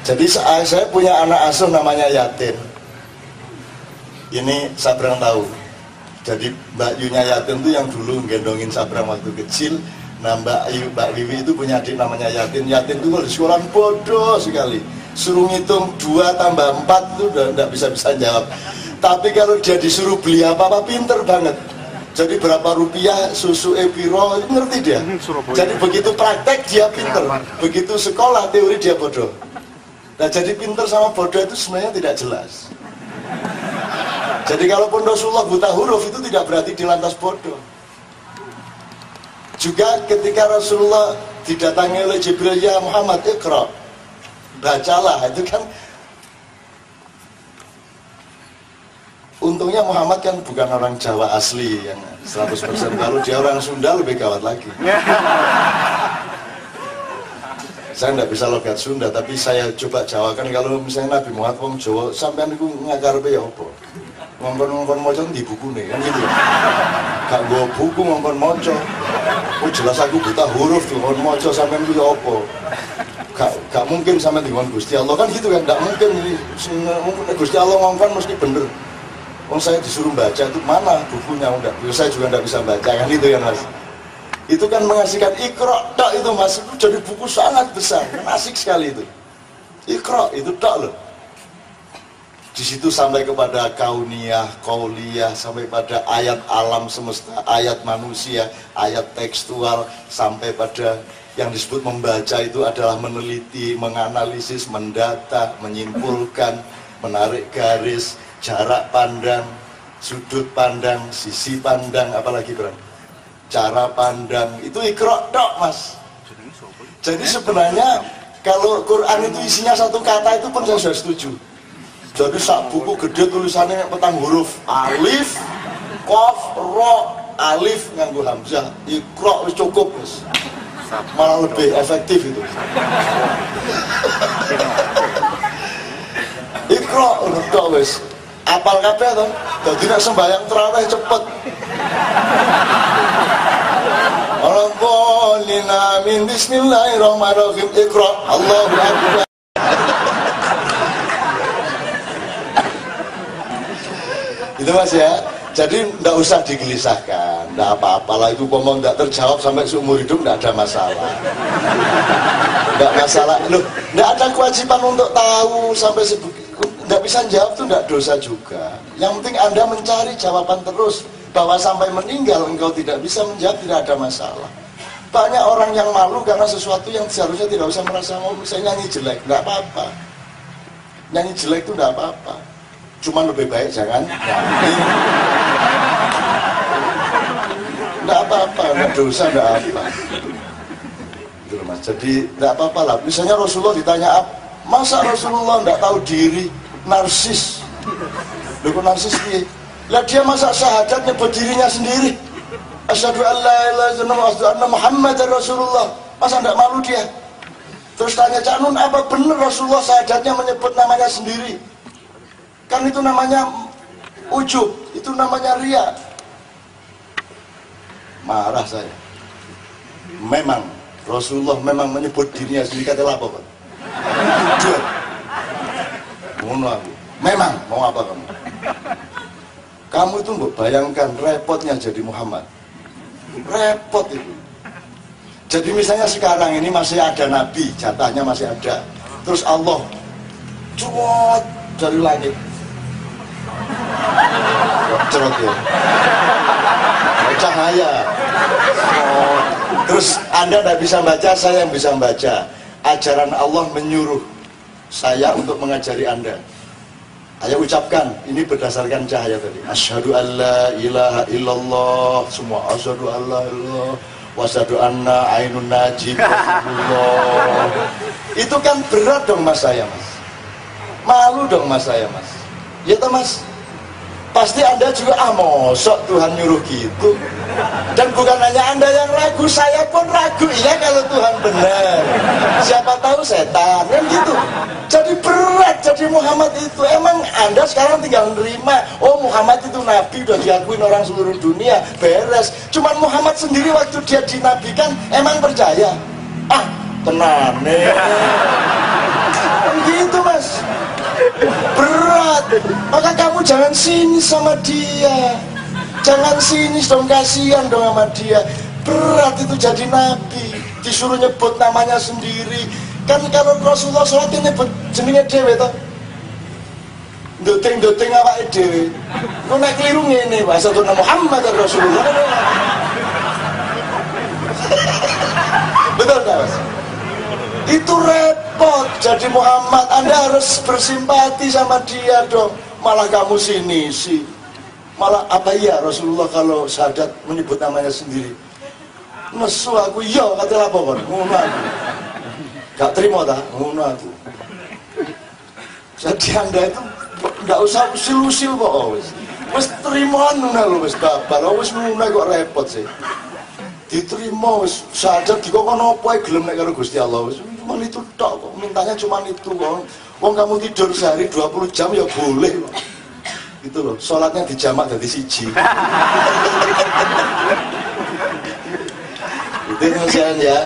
Jadi saya punya anak asuh namanya Yatin. Ini Sabrang tahu. Jadi Mbak Yunya Yatin itu yang dulu gendongin Sabrang waktu kecil Nah Mbak Ayu, Mbak Wiwi itu punya adik namanya Yatin. Yatin itu kalau di sekolah bodoh sekali. Suruh ngitung 2 tambah 4 itu udah tidak bisa-bisa jawab. Tapi kalau dia disuruh beli apa-apa pinter banget. Jadi berapa rupiah susu Epiro itu ngerti dia. Hmm, jadi begitu praktek dia pinter. Begitu sekolah teori dia bodoh. Nah jadi pinter sama bodoh itu sebenarnya tidak jelas. Jadi kalaupun Rasulullah buta huruf itu tidak berarti dilantas bodoh. Juga ketika Rasulullah didatangi oleh Jibril, ya Muhammad ikra. Bacalah, itu kan untungnya Muhammad kan bukan orang Jawa asli yang 100% kalau dia orang Sunda lebih gawat lagi. Saya tidak bisa logat Sunda tapi saya coba jawakan. Kalau misalnya Nabi Muhammad wong Jawa sampai itu ngakarpe ya apa? Ngongkon-ngongkon moco di buku nih kan gitu. Gak gue buku ngongkon moco oh jelas aku buta huruf tuh ngongkon moco sampai ya apa gak, gak mungkin sampai di Gusti Allah kan gitu kan gak mungkin Gusti Allah ngongkon mesti bener Oh saya disuruh baca itu mana bukunya? Ya, saya juga enggak bisa baca kan itu ya mas. Itu kan mengasihkan ikro tak itu mas itu jadi buku sangat besar, kan asik sekali itu. Ikro itu tak loh. Di situ sampai kepada kauniyah, kauliyah, sampai pada ayat alam semesta, ayat manusia, ayat tekstual, sampai pada yang disebut membaca itu adalah meneliti, menganalisis, mendata, menyimpulkan, menarik garis, jarak pandang, sudut pandang, sisi pandang, apalagi bro? Cara pandang, itu ikro dok mas. Jadi sebenarnya kalau Quran itu isinya satu kata itu pun saya sudah setuju. Jadi sak buku gede tulisannya petang huruf alif, kof, ro, alif nganggu hamzah, ikro cukup mas. Malah lebih efektif itu. ikro udah wes apal kabeh to. Dadi nek sembayang terawih cepet. Rabbana min bismillahirrahmanirrahim Iqra Allahu Akbar Itu mas ya jadi tidak usah digelisahkan, tidak apa-apalah itu ngomong tidak terjawab sampai seumur hidup tidak ada masalah. Tidak masalah, loh, tidak ada kewajiban untuk tahu sampai sebegitu tidak bisa jawab itu tidak dosa juga. Yang penting Anda mencari jawaban terus bahwa sampai meninggal engkau tidak bisa menjawab tidak ada masalah. Banyak orang yang malu karena sesuatu yang seharusnya tidak usah merasa mau saya nyanyi jelek, tidak apa-apa. Nyanyi jelek itu tidak apa-apa. Cuma lebih baik jangan. Tidak apa-apa, tidak dosa, tidak apa. Gitu mas. Jadi tidak apa-apa lah. Misalnya Rasulullah ditanya, masa Rasulullah tidak tahu diri? narsis Lho kok narsis piye? Lah dia masa syahadat nyebut dirinya sendiri. Asyhadu an la ilaha illallah Rasulullah. Masa enggak malu dia? Terus tanya Cak Nun, apa benar Rasulullah syahadatnya menyebut namanya sendiri? Kan itu namanya ujub, itu namanya ria. Marah saya. Memang Rasulullah memang menyebut dirinya sendiri kata apa, Pak? ngono aku. Memang mau apa kamu? Kamu itu bayangkan repotnya jadi Muhammad. Repot itu. Jadi misalnya sekarang ini masih ada nabi jatahnya masih ada. Terus Allah cuot dari langit cerot ya cahaya terus anda tidak bisa baca saya yang bisa baca ajaran Allah menyuruh saya untuk mengajari Anda. Ayo ucapkan, ini berdasarkan cahaya tadi. Asyhadu alla ilaha illallah, semua asyhadu alla illallah wasadu anna ainun najib Itu kan berat dong mas saya mas. Malu dong mas saya mas. Ya toh mas pasti anda juga ah mosok Tuhan nyuruh gitu? Dan bukan hanya anda yang ragu saya pun ragu. Iya kalau Tuhan benar. Siapa tahu setan kan gitu. Jadi berat jadi Muhammad itu. Emang anda sekarang tinggal menerima oh Muhammad itu nabi udah diakuin orang seluruh dunia beres. Cuman Muhammad sendiri waktu dia dinabikan emang percaya? Ah tenang nih gitu mas. Berat maka kamu jangan sini sama dia. Jangan sini dong kasihan dong sama dia. Berat itu jadi nabi. Disuruh nyebut namanya sendiri. Kan kalau Rasulullah sholat nyebut jenenge dewe toh. Doting-doting apa dewe kok naik keliru ini bahasa Tuhan Muhammad Rasulullah. Betul gak mas? Itu repot. Jadi Muhammad anda harus bersimpati sama dia dong. Malah kamu sini sih malah apa iya Rasulullah kalau sadat menyebut namanya sendiri? Nesu aku. Iya kata apa kan ngono aku. Gak terima tak? Ngono aku. Jadi anda itu nggak usah usil-usil kok wis. Terima nuna lho wis babar. Wis nuna kok repot sih diterima wis sadar dikokon apa ae gelem nek karo Gusti Allah. Wis cuma itu tok kok mintanya cuma itu kok. Wong kamu tidur sehari 20 jam ya boleh. Kok gitu loh sholatnya dijamak dari siji. Itu yang ya.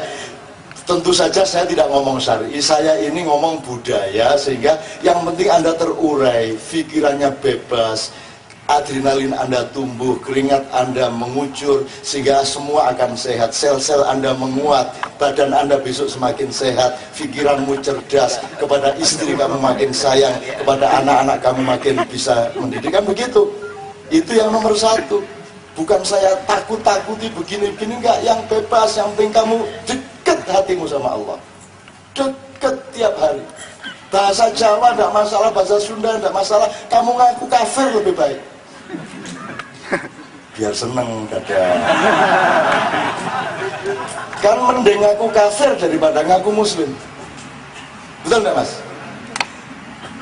Tentu saja saya tidak ngomong syari saya ini ngomong budaya sehingga yang penting anda terurai pikirannya bebas adrenalin Anda tumbuh, keringat Anda mengucur, sehingga semua akan sehat. Sel-sel Anda menguat, badan Anda besok semakin sehat, pikiranmu cerdas, kepada istri kamu makin sayang, kepada anak-anak kamu makin bisa mendidik. Kan begitu. Itu yang nomor satu. Bukan saya takut-takuti begini-begini, enggak. Yang bebas, yang penting kamu dekat hatimu sama Allah. Dekat tiap hari. Bahasa Jawa tidak masalah, bahasa Sunda tidak masalah. Kamu ngaku kafir lebih baik biar seneng kadang kan mending aku kafir daripada ngaku muslim. Betul nggak mas?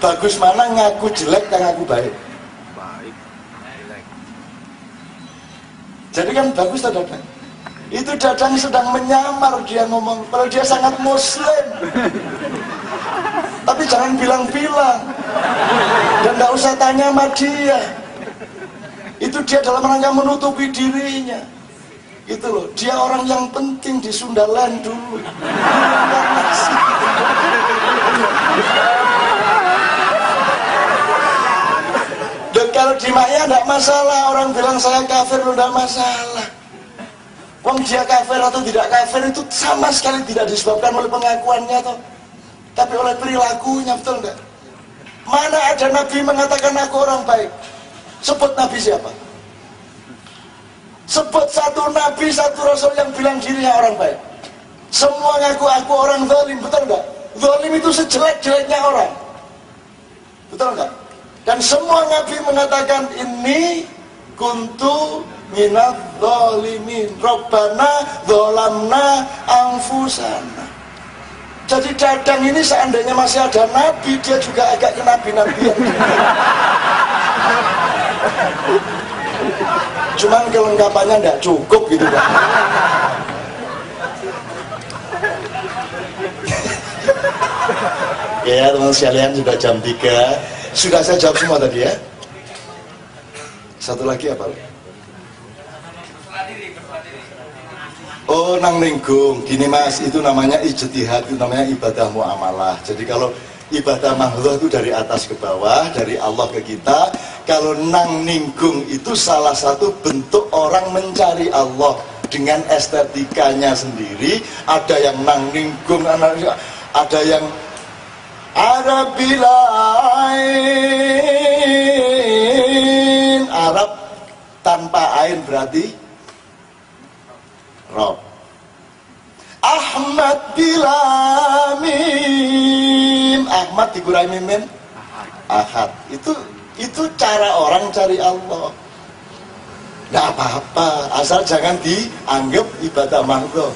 Bagus mana ngaku jelek dan ngaku baik? Baik. jadi kan bagus dadang itu dadang sedang menyamar dia ngomong kalau dia sangat muslim. Tapi jangan bilang-bilang. Dan nggak usah tanya sama dia itu dia dalam rangka menutupi dirinya. Gitu loh. Dia orang yang penting di Sundaland dulu. Dan kalau di Maya tidak masalah. Orang bilang saya kafir tidak masalah. Wong dia kafir atau tidak kafir itu sama sekali tidak disebabkan oleh pengakuannya toh. Tapi oleh perilakunya betul enggak? Mana ada nabi mengatakan aku orang baik Sebut Nabi siapa? Sebut satu Nabi, satu Rasul yang bilang dirinya orang baik. Semua ngaku aku orang zalim, betul enggak? Zalim itu sejelek-jeleknya orang. Betul enggak? Dan semua Nabi mengatakan ini kuntu minat zalimin. Robbana zolamna angfusana. Jadi dadang ini seandainya masih ada Nabi, dia juga agak ke Nabi-Nabian. Cuman kelengkapannya tidak cukup gitu Pak. ya teman sekalian sudah jam 3 Sudah saya jawab semua tadi ya Satu lagi apa? Oh nang ninggung Gini mas itu namanya ijtihad Itu namanya ibadah muamalah Jadi kalau ibadah mahdoh itu dari atas ke bawah Dari Allah ke kita. Kalau nang ninggung itu salah satu bentuk orang mencari Allah. Dengan estetikanya sendiri ada yang nang ninggung ada yang Arab bilain Arab tanpa ain berarti Rob. Ahmad bilamim Ahmad dikurangi mimin Ahad itu itu cara orang cari Allah. Nggak apa-apa, asal jangan dianggap ibadah makhluk.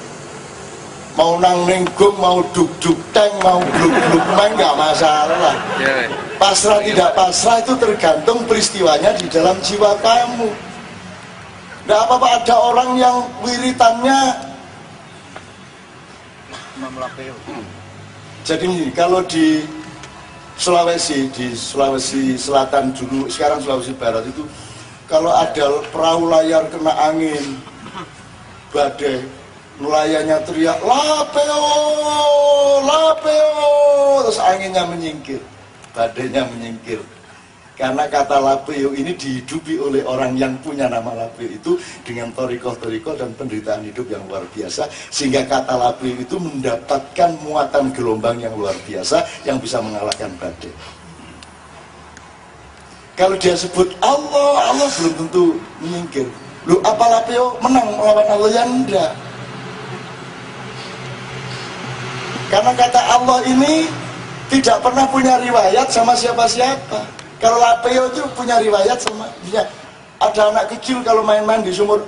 Mau nang ninggung, mau duk-duk teng, mau gluk-gluk main nggak masalah. Ya, Pasrah tidak pasrah itu tergantung peristiwanya di dalam jiwa kamu. Nggak apa-apa ada orang yang wiritannya jadi kalau di Sulawesi di Sulawesi Selatan dulu sekarang Sulawesi Barat itu kalau ada perahu layar kena angin badai nelayannya teriak lapeo lapeo terus anginnya menyingkir badainya menyingkir karena kata lapeo ini dihidupi oleh orang yang punya nama lapeo itu dengan torikoh-torikoh dan penderitaan hidup yang luar biasa. Sehingga kata lapeo itu mendapatkan muatan gelombang yang luar biasa yang bisa mengalahkan badai. Kalau dia sebut Allah, Allah belum tentu menyingkir. Lu apa lapeo menang melawan Allah yang enggak. Karena kata Allah ini tidak pernah punya riwayat sama siapa-siapa. Kalau Lapeo itu punya riwayat sama dia. Ada anak kecil kalau main-main di sumur,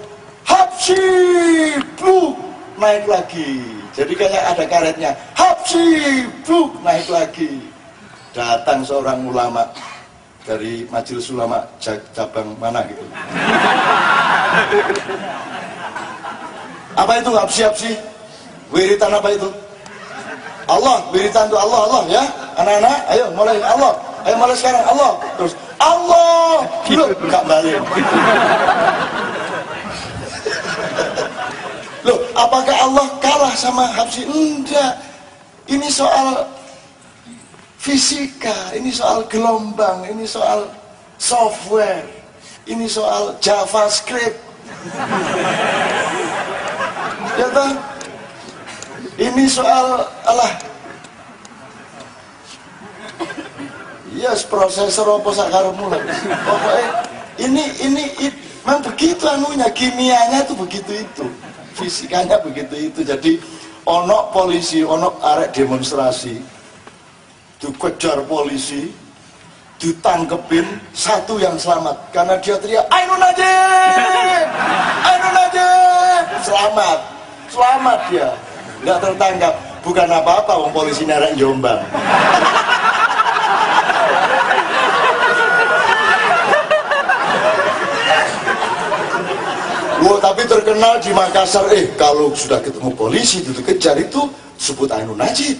hapsi, bluk, naik lagi. Jadi kayak ada karetnya, hapsi, bluk, naik lagi. Datang seorang ulama, dari Majelis Ulama cabang mana gitu. Apa itu habsi-habsi? Wiritan apa itu? Allah, wiritan itu Allah, Allah ya. Anak-anak, ayo mulai Allah. Ayo mulai sekarang Allah. Terus Allah. Loh, enggak balik. Loh, apakah Allah kalah sama Habsi? Enggak. Ini soal fisika, ini soal gelombang, ini soal software, ini soal JavaScript. ya? Ini soal alah Yes, prosesor apa sakarmu lah. Pokoknya ini ini it, memang begitu anunya. Kimianya itu begitu itu. Fisikanya begitu itu. Jadi ono polisi ono arek demonstrasi. Dikejar polisi ditangkepin satu yang selamat. Karena dia teriak Ainun Najib! Ainun Najib! Selamat. Selamat dia. Nggak tertangkap. Bukan apa-apa wong polisi nerek Jombang Tapi terkenal di Makassar. Eh kalau sudah ketemu polisi itu dikejar itu sebut Ainun Najib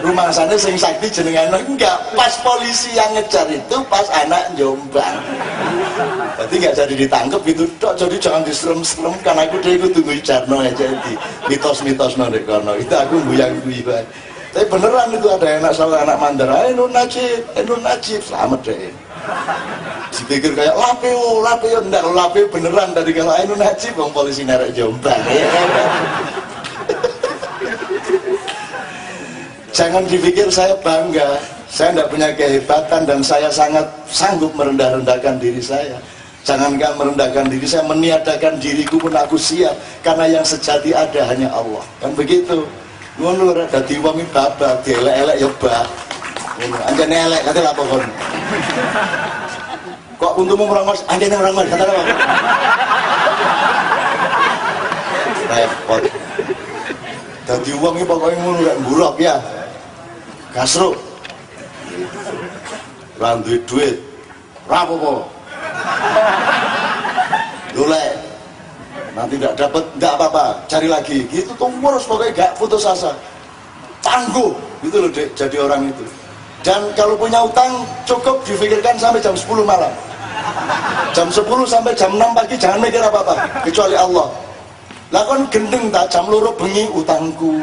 rumah sana sing sakti jenengan enggak. Pas polisi yang ngejar itu pas anak Jombang berarti nggak jadi ditangkap itu. Dok jadi jangan diserem-serem karena aku dia ikut tunggu Jarno aja. Itu mitos-mitos nondek kono. Itu aku buyang buyang tapi beneran itu ada anak salah anak mandara Ainun Najib. Ainun Najib. Selamat deh. Dipikir kayak lapeo lapeo enggak lapeo beneran dari kalau Ainun Najib bang polisi nerek Jombang. Ya kan? jangan dipikir saya bangga. Saya tidak punya kehebatan dan saya sangat sanggup merendah-rendahkan diri saya. Jangankan merendahkan diri saya meniadakan diriku pun aku siap. Karena yang sejati ada hanya Allah. Kan begitu ngono ora dadi wong babak dielek-elek ya bak. Ngono. Anjane elek kate apa kon? Kok untukmu merongos? Anjane merongos kata apa repot. Dadi wong iki pokoke ngono rek. Mburok ya. Ra duwe duit. Ra apa-apa Dolek. Nanti tidak dapat tidak apa-apa cari lagi. Gitu ngurus pokoknya gak putus asa. Tangguh. Gitu loh dek jadi orang itu. Dan kalau punya utang cukup difikirkan sampai jam 10 malam. Jam 10 sampai jam 6 pagi jangan mikir apa-apa kecuali Allah. Lah kan gendeng tak? Jam loro bengi utangku.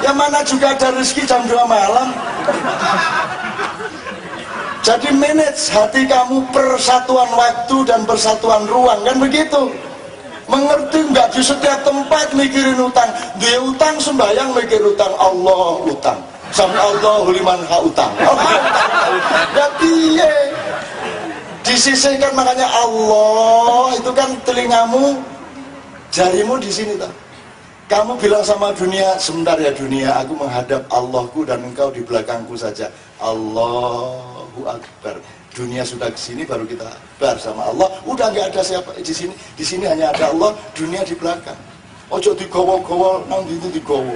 Ya mana juga ada rezeki jam 2 malam jadi manage hati kamu persatuan waktu dan persatuan ruang kan begitu? Mengerti nggak di setiap tempat mikirin utang? Dia utang sembahyang mikir utang Allah utang. Sama Allah liman ha utang. Ya piye? Disisihkan makanya Allah itu kan telingamu jarimu di sini tak kamu bilang sama dunia sebentar ya dunia aku menghadap Allahku dan engkau di belakangku saja Allahu Akbar dunia sudah ke sini baru kita bar sama Allah udah nggak ada siapa di sini di sini hanya ada Allah dunia di belakang ojo digowo-gowo nang itu digowo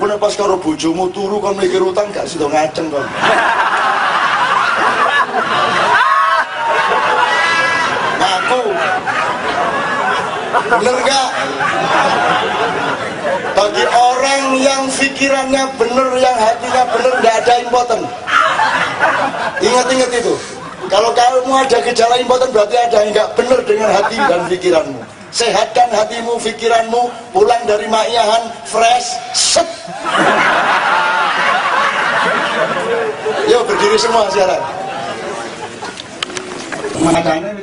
Pune pas karo bojomu turu kon mikir utang gak sida ngaceng kon. Ngaku. Bener gak? Bagi orang yang pikirannya bener, yang hatinya bener, gak ada impoten. Ingat-ingat itu. Kalau kamu ada gejala impoten berarti ada yang gak bener dengan hati dan pikiranmu. Sehatkan hatimu, pikiranmu, pulang dari ma'iyahan, fresh, set. Yuk berdiri semua sekarang. Makanya